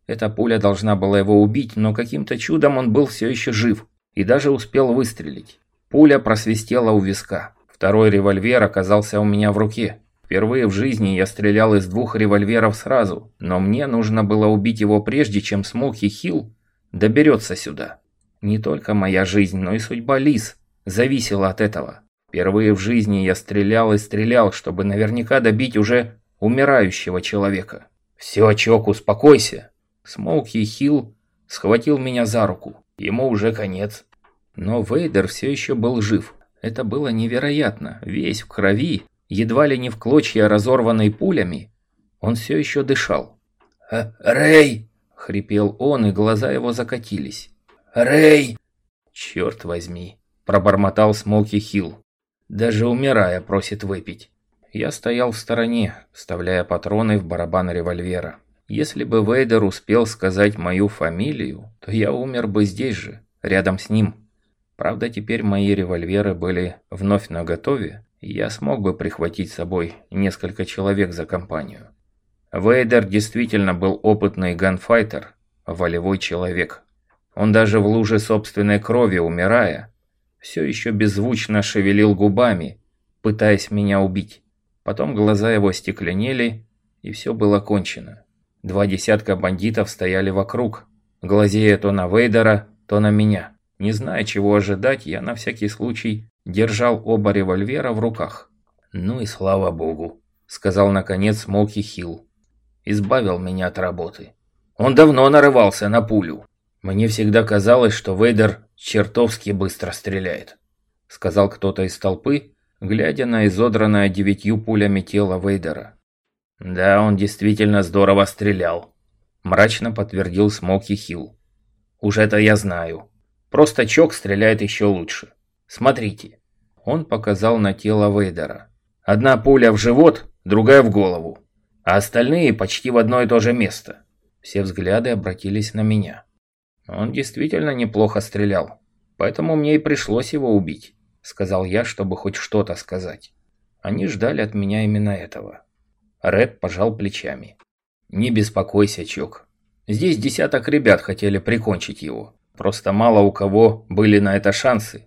Эта пуля должна была его убить, но каким-то чудом он был все еще жив и даже успел выстрелить. Пуля просвистела у виска. Второй револьвер оказался у меня в руке. Впервые в жизни я стрелял из двух револьверов сразу, но мне нужно было убить его прежде, чем Смоки Хилл доберется сюда. Не только моя жизнь, но и судьба Лис зависела от этого. Впервые в жизни я стрелял и стрелял, чтобы наверняка добить уже умирающего человека. «Все, Чок, успокойся. Смоуки Хилл схватил меня за руку. Ему уже конец. Но Вейдер все еще был жив. Это было невероятно. Весь в крови, едва ли не в клочья разорванной пулями, он все еще дышал. «Э, «Рэй!» — хрипел он, и глаза его закатились. «Рэй!» «Черт возьми!» — пробормотал Смоки Хилл. «Даже умирая просит выпить. я стоял в стороне, вставляя патроны в барабан револьвера. Если бы Вейдер успел сказать мою фамилию, то я умер бы здесь же, рядом с ним. Правда, теперь мои револьверы были вновь наготове, я смог бы прихватить с собой несколько человек за компанию. Вейдер действительно был опытный ганфайтер, волевой человек. Он даже в луже собственной крови, умирая, все еще беззвучно шевелил губами, пытаясь меня убить. Потом глаза его стекленели, и все было кончено. Два десятка бандитов стояли вокруг, глазея то на Вейдера, то на меня. Не зная, чего ожидать, я на всякий случай держал оба револьвера в руках. «Ну и слава богу», — сказал наконец Моки Хилл. Избавил меня от работы. Он давно нарывался на пулю. Мне всегда казалось, что Вейдер чертовски быстро стреляет, сказал кто-то из толпы, глядя на изодранное девятью пулями тело Вейдера. «Да, он действительно здорово стрелял», – мрачно подтвердил Смоки Хилл. «Уж это я знаю. Просто Чок стреляет еще лучше. Смотрите». Он показал на тело Вейдера. «Одна пуля в живот, другая в голову, а остальные почти в одно и то же место». Все взгляды обратились на меня. «Он действительно неплохо стрелял, поэтому мне и пришлось его убить», – сказал я, чтобы хоть что-то сказать. Они ждали от меня именно этого. Ред пожал плечами. «Не беспокойся, Чок. Здесь десяток ребят хотели прикончить его. Просто мало у кого были на это шансы.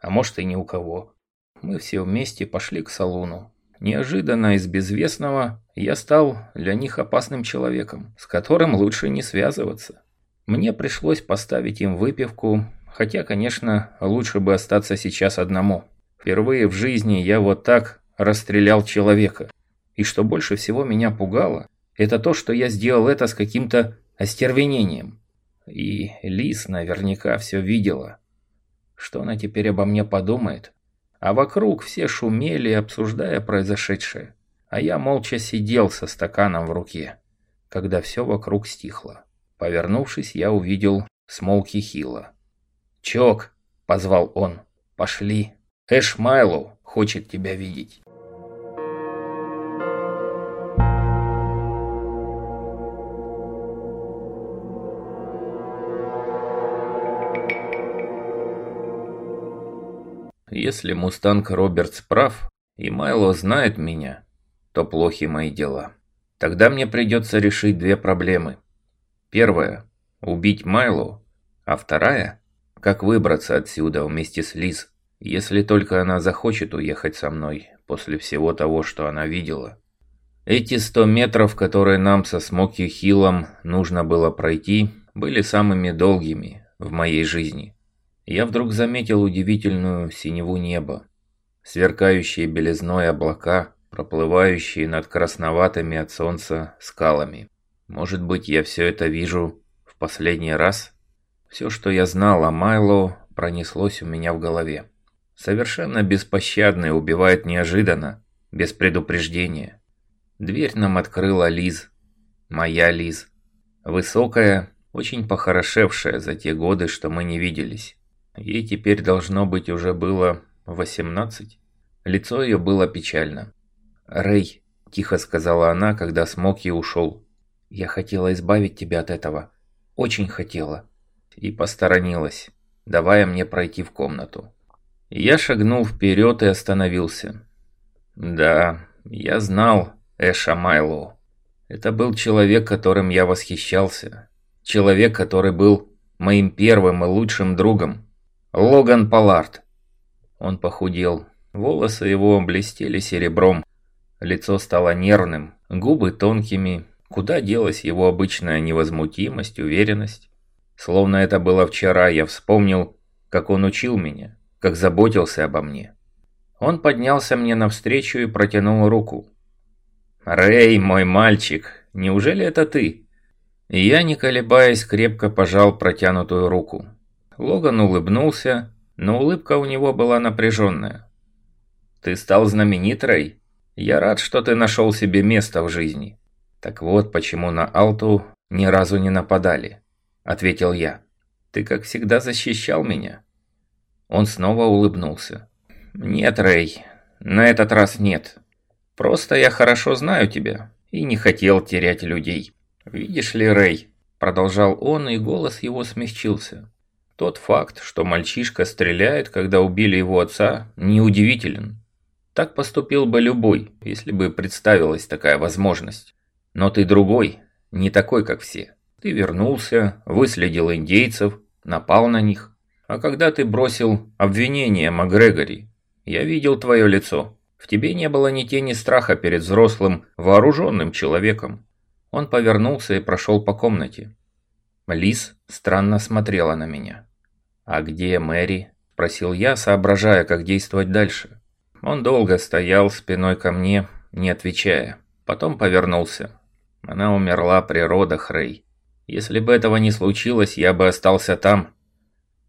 А может и не у кого. Мы все вместе пошли к салуну. Неожиданно из безвестного я стал для них опасным человеком, с которым лучше не связываться. Мне пришлось поставить им выпивку, хотя, конечно, лучше бы остаться сейчас одному. Впервые в жизни я вот так расстрелял человека. И что больше всего меня пугало, это то, что я сделал это с каким-то остервенением. И Лис наверняка все видела. Что она теперь обо мне подумает? А вокруг все шумели, обсуждая произошедшее. А я молча сидел со стаканом в руке, когда все вокруг стихло. Повернувшись, я увидел Смолки Хилла. «Чок!» – позвал он. «Пошли. Эш Майлоу хочет тебя видеть». Если Мустанг Робертс прав, и Майло знает меня, то плохи мои дела. Тогда мне придется решить две проблемы. Первая – убить Майло, а вторая – как выбраться отсюда вместе с Лиз, если только она захочет уехать со мной после всего того, что она видела. Эти сто метров, которые нам со Смоки Хиллом нужно было пройти, были самыми долгими в моей жизни я вдруг заметил удивительную синеву неба, сверкающие белизной облака, проплывающие над красноватыми от солнца скалами. Может быть, я все это вижу в последний раз? Все, что я знал о Майло, пронеслось у меня в голове. Совершенно беспощадный, убивает неожиданно, без предупреждения. Дверь нам открыла Лиз, моя Лиз. Высокая, очень похорошевшая за те годы, что мы не виделись. Ей теперь должно быть уже было восемнадцать. Лицо ее было печально. «Рэй», – тихо сказала она, когда Смоки ушел. «Я хотела избавить тебя от этого. Очень хотела». И посторонилась, давая мне пройти в комнату. Я шагнул вперед и остановился. Да, я знал Эша Майлоу. Это был человек, которым я восхищался. Человек, который был моим первым и лучшим другом. Логан Палард. Он похудел. Волосы его блестели серебром. Лицо стало нервным, губы тонкими. Куда делась его обычная невозмутимость, уверенность? Словно это было вчера, я вспомнил, как он учил меня, как заботился обо мне. Он поднялся мне навстречу и протянул руку. «Рэй, мой мальчик, неужели это ты?» я, не колебаясь, крепко пожал протянутую руку. Логан улыбнулся, но улыбка у него была напряженная. «Ты стал знаменит, Рэй? Я рад, что ты нашел себе место в жизни». «Так вот, почему на Алту ни разу не нападали», — ответил я. «Ты, как всегда, защищал меня». Он снова улыбнулся. «Нет, Рэй, на этот раз нет. Просто я хорошо знаю тебя и не хотел терять людей. Видишь ли, Рэй, продолжал он, и голос его смягчился. Тот факт, что мальчишка стреляет, когда убили его отца, неудивителен. Так поступил бы любой, если бы представилась такая возможность. Но ты другой, не такой, как все. Ты вернулся, выследил индейцев, напал на них. А когда ты бросил обвинение Макгрегори, я видел твое лицо. В тебе не было ни тени страха перед взрослым, вооруженным человеком. Он повернулся и прошел по комнате. Лис странно смотрела на меня. «А где Мэри?» – спросил я, соображая, как действовать дальше. Он долго стоял спиной ко мне, не отвечая. Потом повернулся. Она умерла при родах, Рэй. Если бы этого не случилось, я бы остался там.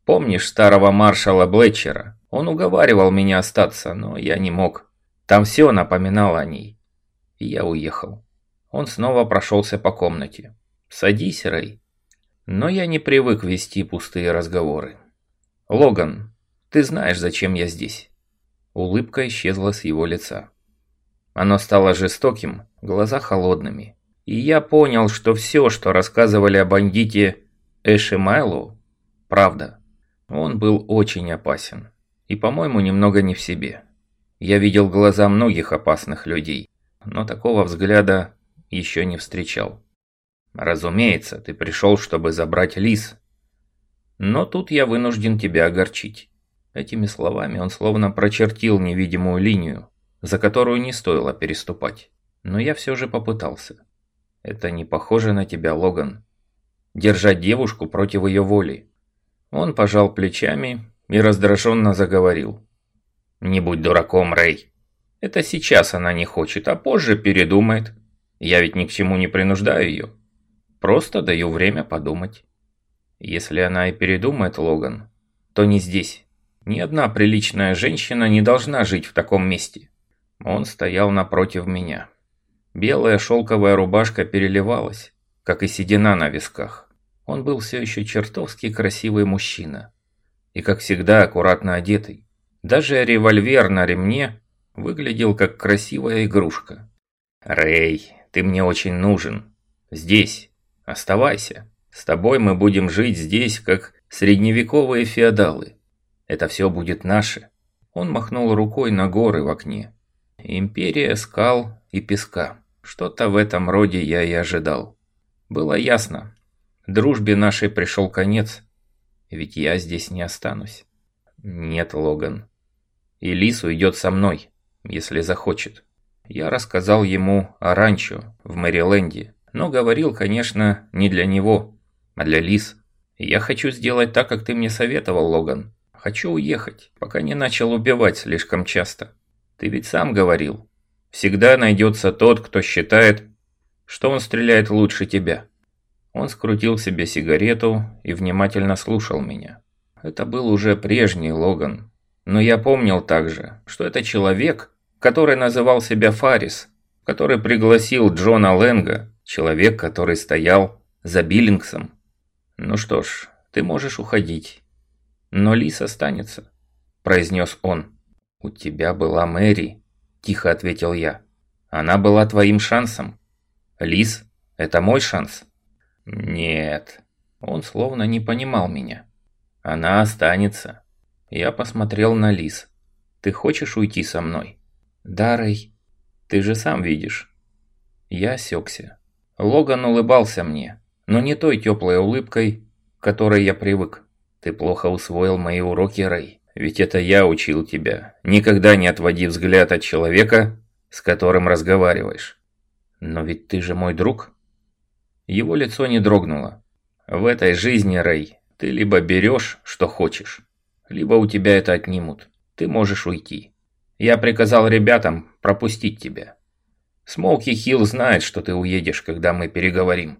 Помнишь старого маршала Блетчера? Он уговаривал меня остаться, но я не мог. Там все напоминало о ней. И я уехал. Он снова прошелся по комнате. «Садись, Рэй». Но я не привык вести пустые разговоры. «Логан, ты знаешь, зачем я здесь?» Улыбка исчезла с его лица. Оно стало жестоким, глаза холодными. И я понял, что все, что рассказывали о бандите Эши Майлу, правда. Он был очень опасен. И, по-моему, немного не в себе. Я видел глаза многих опасных людей, но такого взгляда еще не встречал. Разумеется, ты пришел, чтобы забрать лис, но тут я вынужден тебя огорчить. Этими словами он словно прочертил невидимую линию, за которую не стоило переступать. Но я все же попытался. Это не похоже на тебя, Логан. Держать девушку против ее воли. Он пожал плечами и раздраженно заговорил. «Не будь дураком, Рэй. Это сейчас она не хочет, а позже передумает. Я ведь ни к чему не принуждаю ее. Просто даю время подумать». Если она и передумает, Логан, то не здесь. Ни одна приличная женщина не должна жить в таком месте. Он стоял напротив меня. Белая шелковая рубашка переливалась, как и седина на висках. Он был все еще чертовски красивый мужчина. И, как всегда, аккуратно одетый. Даже револьвер на ремне выглядел как красивая игрушка. «Рэй, ты мне очень нужен. Здесь. Оставайся». С тобой мы будем жить здесь, как средневековые феодалы. Это все будет наше. Он махнул рукой на горы в окне. Империя скал и песка. Что-то в этом роде я и ожидал. Было ясно. Дружбе нашей пришел конец. Ведь я здесь не останусь. Нет, Логан. И Лис уйдет со мной, если захочет. Я рассказал ему о ранчо в Мэриленде, но говорил, конечно, не для него а для Лис. Я хочу сделать так, как ты мне советовал, Логан. Хочу уехать, пока не начал убивать слишком часто. Ты ведь сам говорил. Всегда найдется тот, кто считает, что он стреляет лучше тебя. Он скрутил себе сигарету и внимательно слушал меня. Это был уже прежний Логан. Но я помнил также, что это человек, который называл себя Фарис, который пригласил Джона Лэнга, человек, который стоял за Биллингсом. «Ну что ж, ты можешь уходить. Но Лис останется», – произнес он. «У тебя была Мэри», – тихо ответил я. «Она была твоим шансом. Лис – это мой шанс». «Нет». Он словно не понимал меня. «Она останется». Я посмотрел на Лис. «Ты хочешь уйти со мной?» «Да, Рэй. Ты же сам видишь». Я осекся. Логан улыбался мне но не той теплой улыбкой, к которой я привык. Ты плохо усвоил мои уроки, Рэй. Ведь это я учил тебя. Никогда не отводи взгляд от человека, с которым разговариваешь. Но ведь ты же мой друг. Его лицо не дрогнуло. В этой жизни, Рэй, ты либо берешь, что хочешь, либо у тебя это отнимут. Ты можешь уйти. Я приказал ребятам пропустить тебя. Смоуки Хилл знает, что ты уедешь, когда мы переговорим.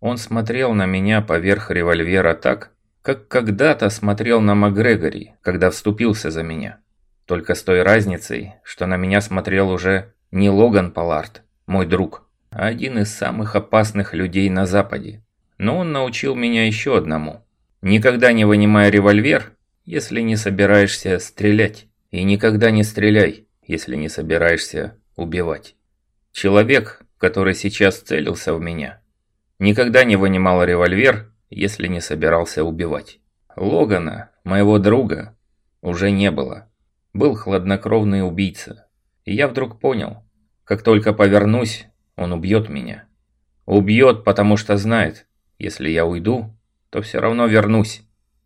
Он смотрел на меня поверх револьвера так, как когда-то смотрел на Макгрегори, когда вступился за меня. Только с той разницей, что на меня смотрел уже не Логан Палард, мой друг, а один из самых опасных людей на Западе. Но он научил меня еще одному. Никогда не вынимай револьвер, если не собираешься стрелять. И никогда не стреляй, если не собираешься убивать. Человек, который сейчас целился в меня, никогда не вынимал револьвер, если не собирался убивать. Логана, моего друга, уже не было. Был хладнокровный убийца. И я вдруг понял, как только повернусь, он убьет меня. Убьет, потому что знает, если я уйду, то все равно вернусь.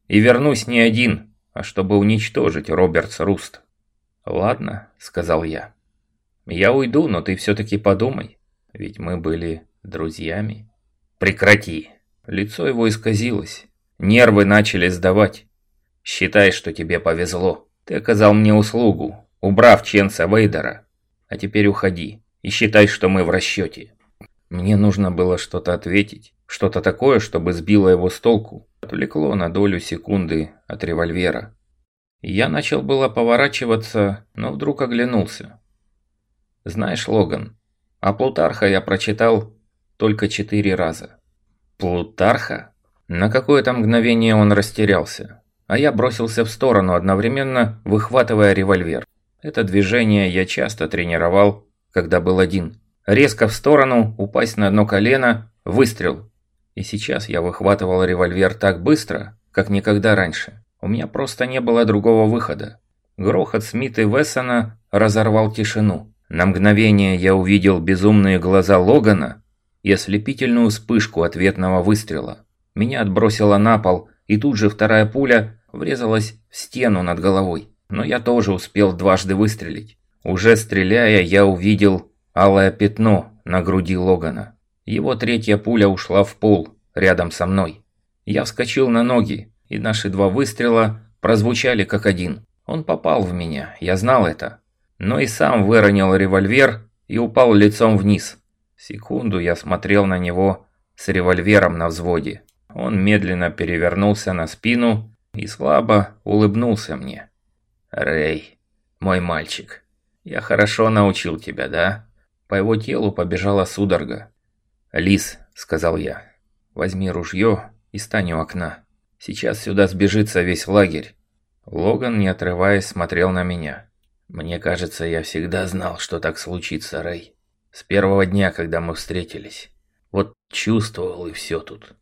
И вернусь не один, а чтобы уничтожить Робертс Руст. «Ладно», — сказал я. «Я уйду, но ты все-таки подумай, ведь мы были друзьями». «Прекрати!» Лицо его исказилось. Нервы начали сдавать. «Считай, что тебе повезло. Ты оказал мне услугу, убрав Ченса Вейдера. А теперь уходи и считай, что мы в расчете». Мне нужно было что-то ответить, что-то такое, чтобы сбило его с толку, отвлекло на долю секунды от револьвера. Я начал было поворачиваться, но вдруг оглянулся. Знаешь, Логан, а Плутарха я прочитал только четыре раза. Плутарха? На какое-то мгновение он растерялся, а я бросился в сторону, одновременно выхватывая револьвер. Это движение я часто тренировал, когда был один. Резко в сторону, упасть на одно колено, выстрел. И сейчас я выхватывал револьвер так быстро, как никогда раньше. У меня просто не было другого выхода. Грохот Смита и Вессона разорвал тишину. На мгновение я увидел безумные глаза Логана и ослепительную вспышку ответного выстрела. Меня отбросило на пол, и тут же вторая пуля врезалась в стену над головой. Но я тоже успел дважды выстрелить. Уже стреляя, я увидел алое пятно на груди Логана. Его третья пуля ушла в пол, рядом со мной. Я вскочил на ноги, и наши два выстрела прозвучали как один. Он попал в меня, я знал это. Но и сам выронил револьвер и упал лицом вниз. Секунду я смотрел на него с револьвером на взводе. Он медленно перевернулся на спину и слабо улыбнулся мне. «Рэй, мой мальчик, я хорошо научил тебя, да?» По его телу побежала судорога. «Лис», — сказал я, — «возьми ружье и стань у окна». Сейчас сюда сбежится весь лагерь. Логан, не отрываясь, смотрел на меня. Мне кажется, я всегда знал, что так случится, Рэй. С первого дня, когда мы встретились. Вот чувствовал и все тут.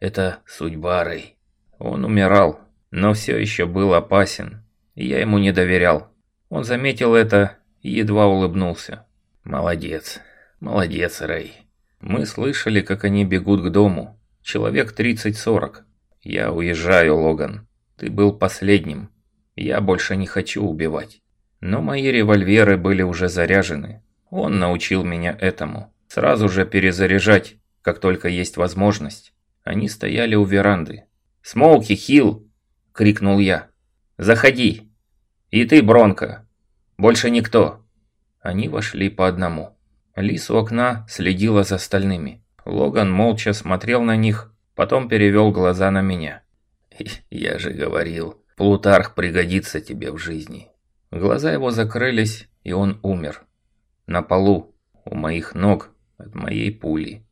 Это судьба, Рэй. Он умирал, но все еще был опасен, и я ему не доверял. Он заметил это и едва улыбнулся. Молодец, молодец, Рэй. Мы слышали, как они бегут к дому. Человек 30-40. «Я уезжаю, Логан. Ты был последним. Я больше не хочу убивать». Но мои револьверы были уже заряжены. Он научил меня этому. Сразу же перезаряжать, как только есть возможность. Они стояли у веранды. «Смоуки, Хилл!» – крикнул я. «Заходи! И ты, Бронко! Больше никто!» Они вошли по одному. Лис у окна следила за остальными. Логан молча смотрел на них, Потом перевел глаза на меня. «Я же говорил, Плутарх пригодится тебе в жизни». Глаза его закрылись, и он умер. На полу, у моих ног, от моей пули.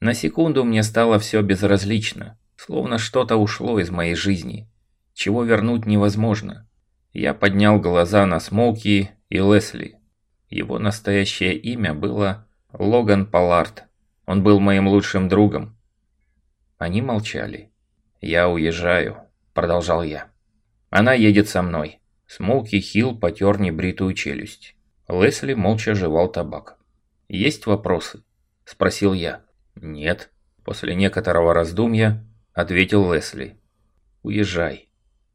На секунду мне стало все безразлично, словно что-то ушло из моей жизни, чего вернуть невозможно. Я поднял глаза на Смоуки и Лесли. Его настоящее имя было Логан Палард. Он был моим лучшим другом. Они молчали. «Я уезжаю», – продолжал я. «Она едет со мной». Смоуки Хилл потер небритую челюсть. Лесли молча жевал табак. «Есть вопросы?» – спросил я. «Нет». После некоторого раздумья ответил Лесли. «Уезжай».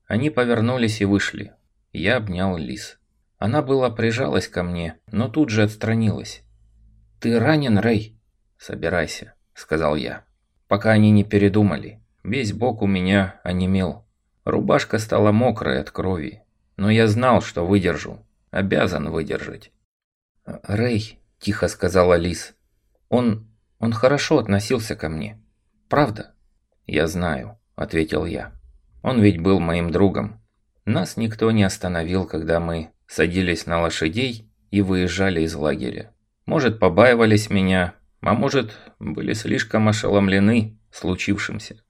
Они повернулись и вышли. Я обнял Лис. Она была прижалась ко мне, но тут же отстранилась. «Ты ранен, Рэй?» «Собирайся», — сказал я пока они не передумали. Весь бок у меня онемел. Рубашка стала мокрой от крови. Но я знал, что выдержу. Обязан выдержать. «Рэй», – тихо сказала Лис, – «он... он хорошо относился ко мне. Правда?» «Я знаю», – ответил я. «Он ведь был моим другом. Нас никто не остановил, когда мы садились на лошадей и выезжали из лагеря. Может, побаивались меня, а может, были слишком ошеломлены случившимся.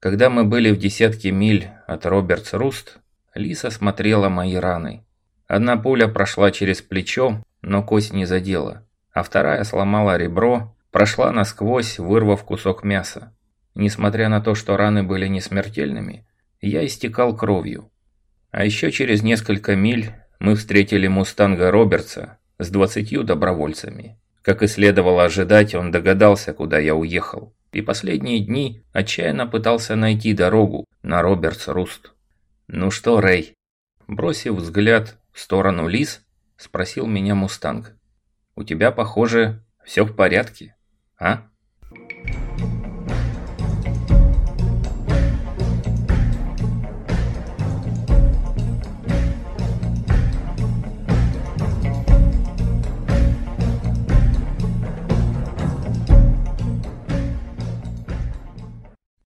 Когда мы были в десятке миль от Робертс Руст, Лиса смотрела мои раны. Одна пуля прошла через плечо, но кость не задела, а вторая сломала ребро, прошла насквозь, вырвав кусок мяса. Несмотря на то, что раны были не смертельными, я истекал кровью. А еще через несколько миль мы встретили мустанга Робертса с двадцатью добровольцами. Как и следовало ожидать, он догадался, куда я уехал, и последние дни отчаянно пытался найти дорогу на Робертс-Руст. «Ну что, Рэй?» Бросив взгляд «В сторону лис?» – спросил меня Мустанг. «У тебя, похоже, все в порядке, а?» Thank you.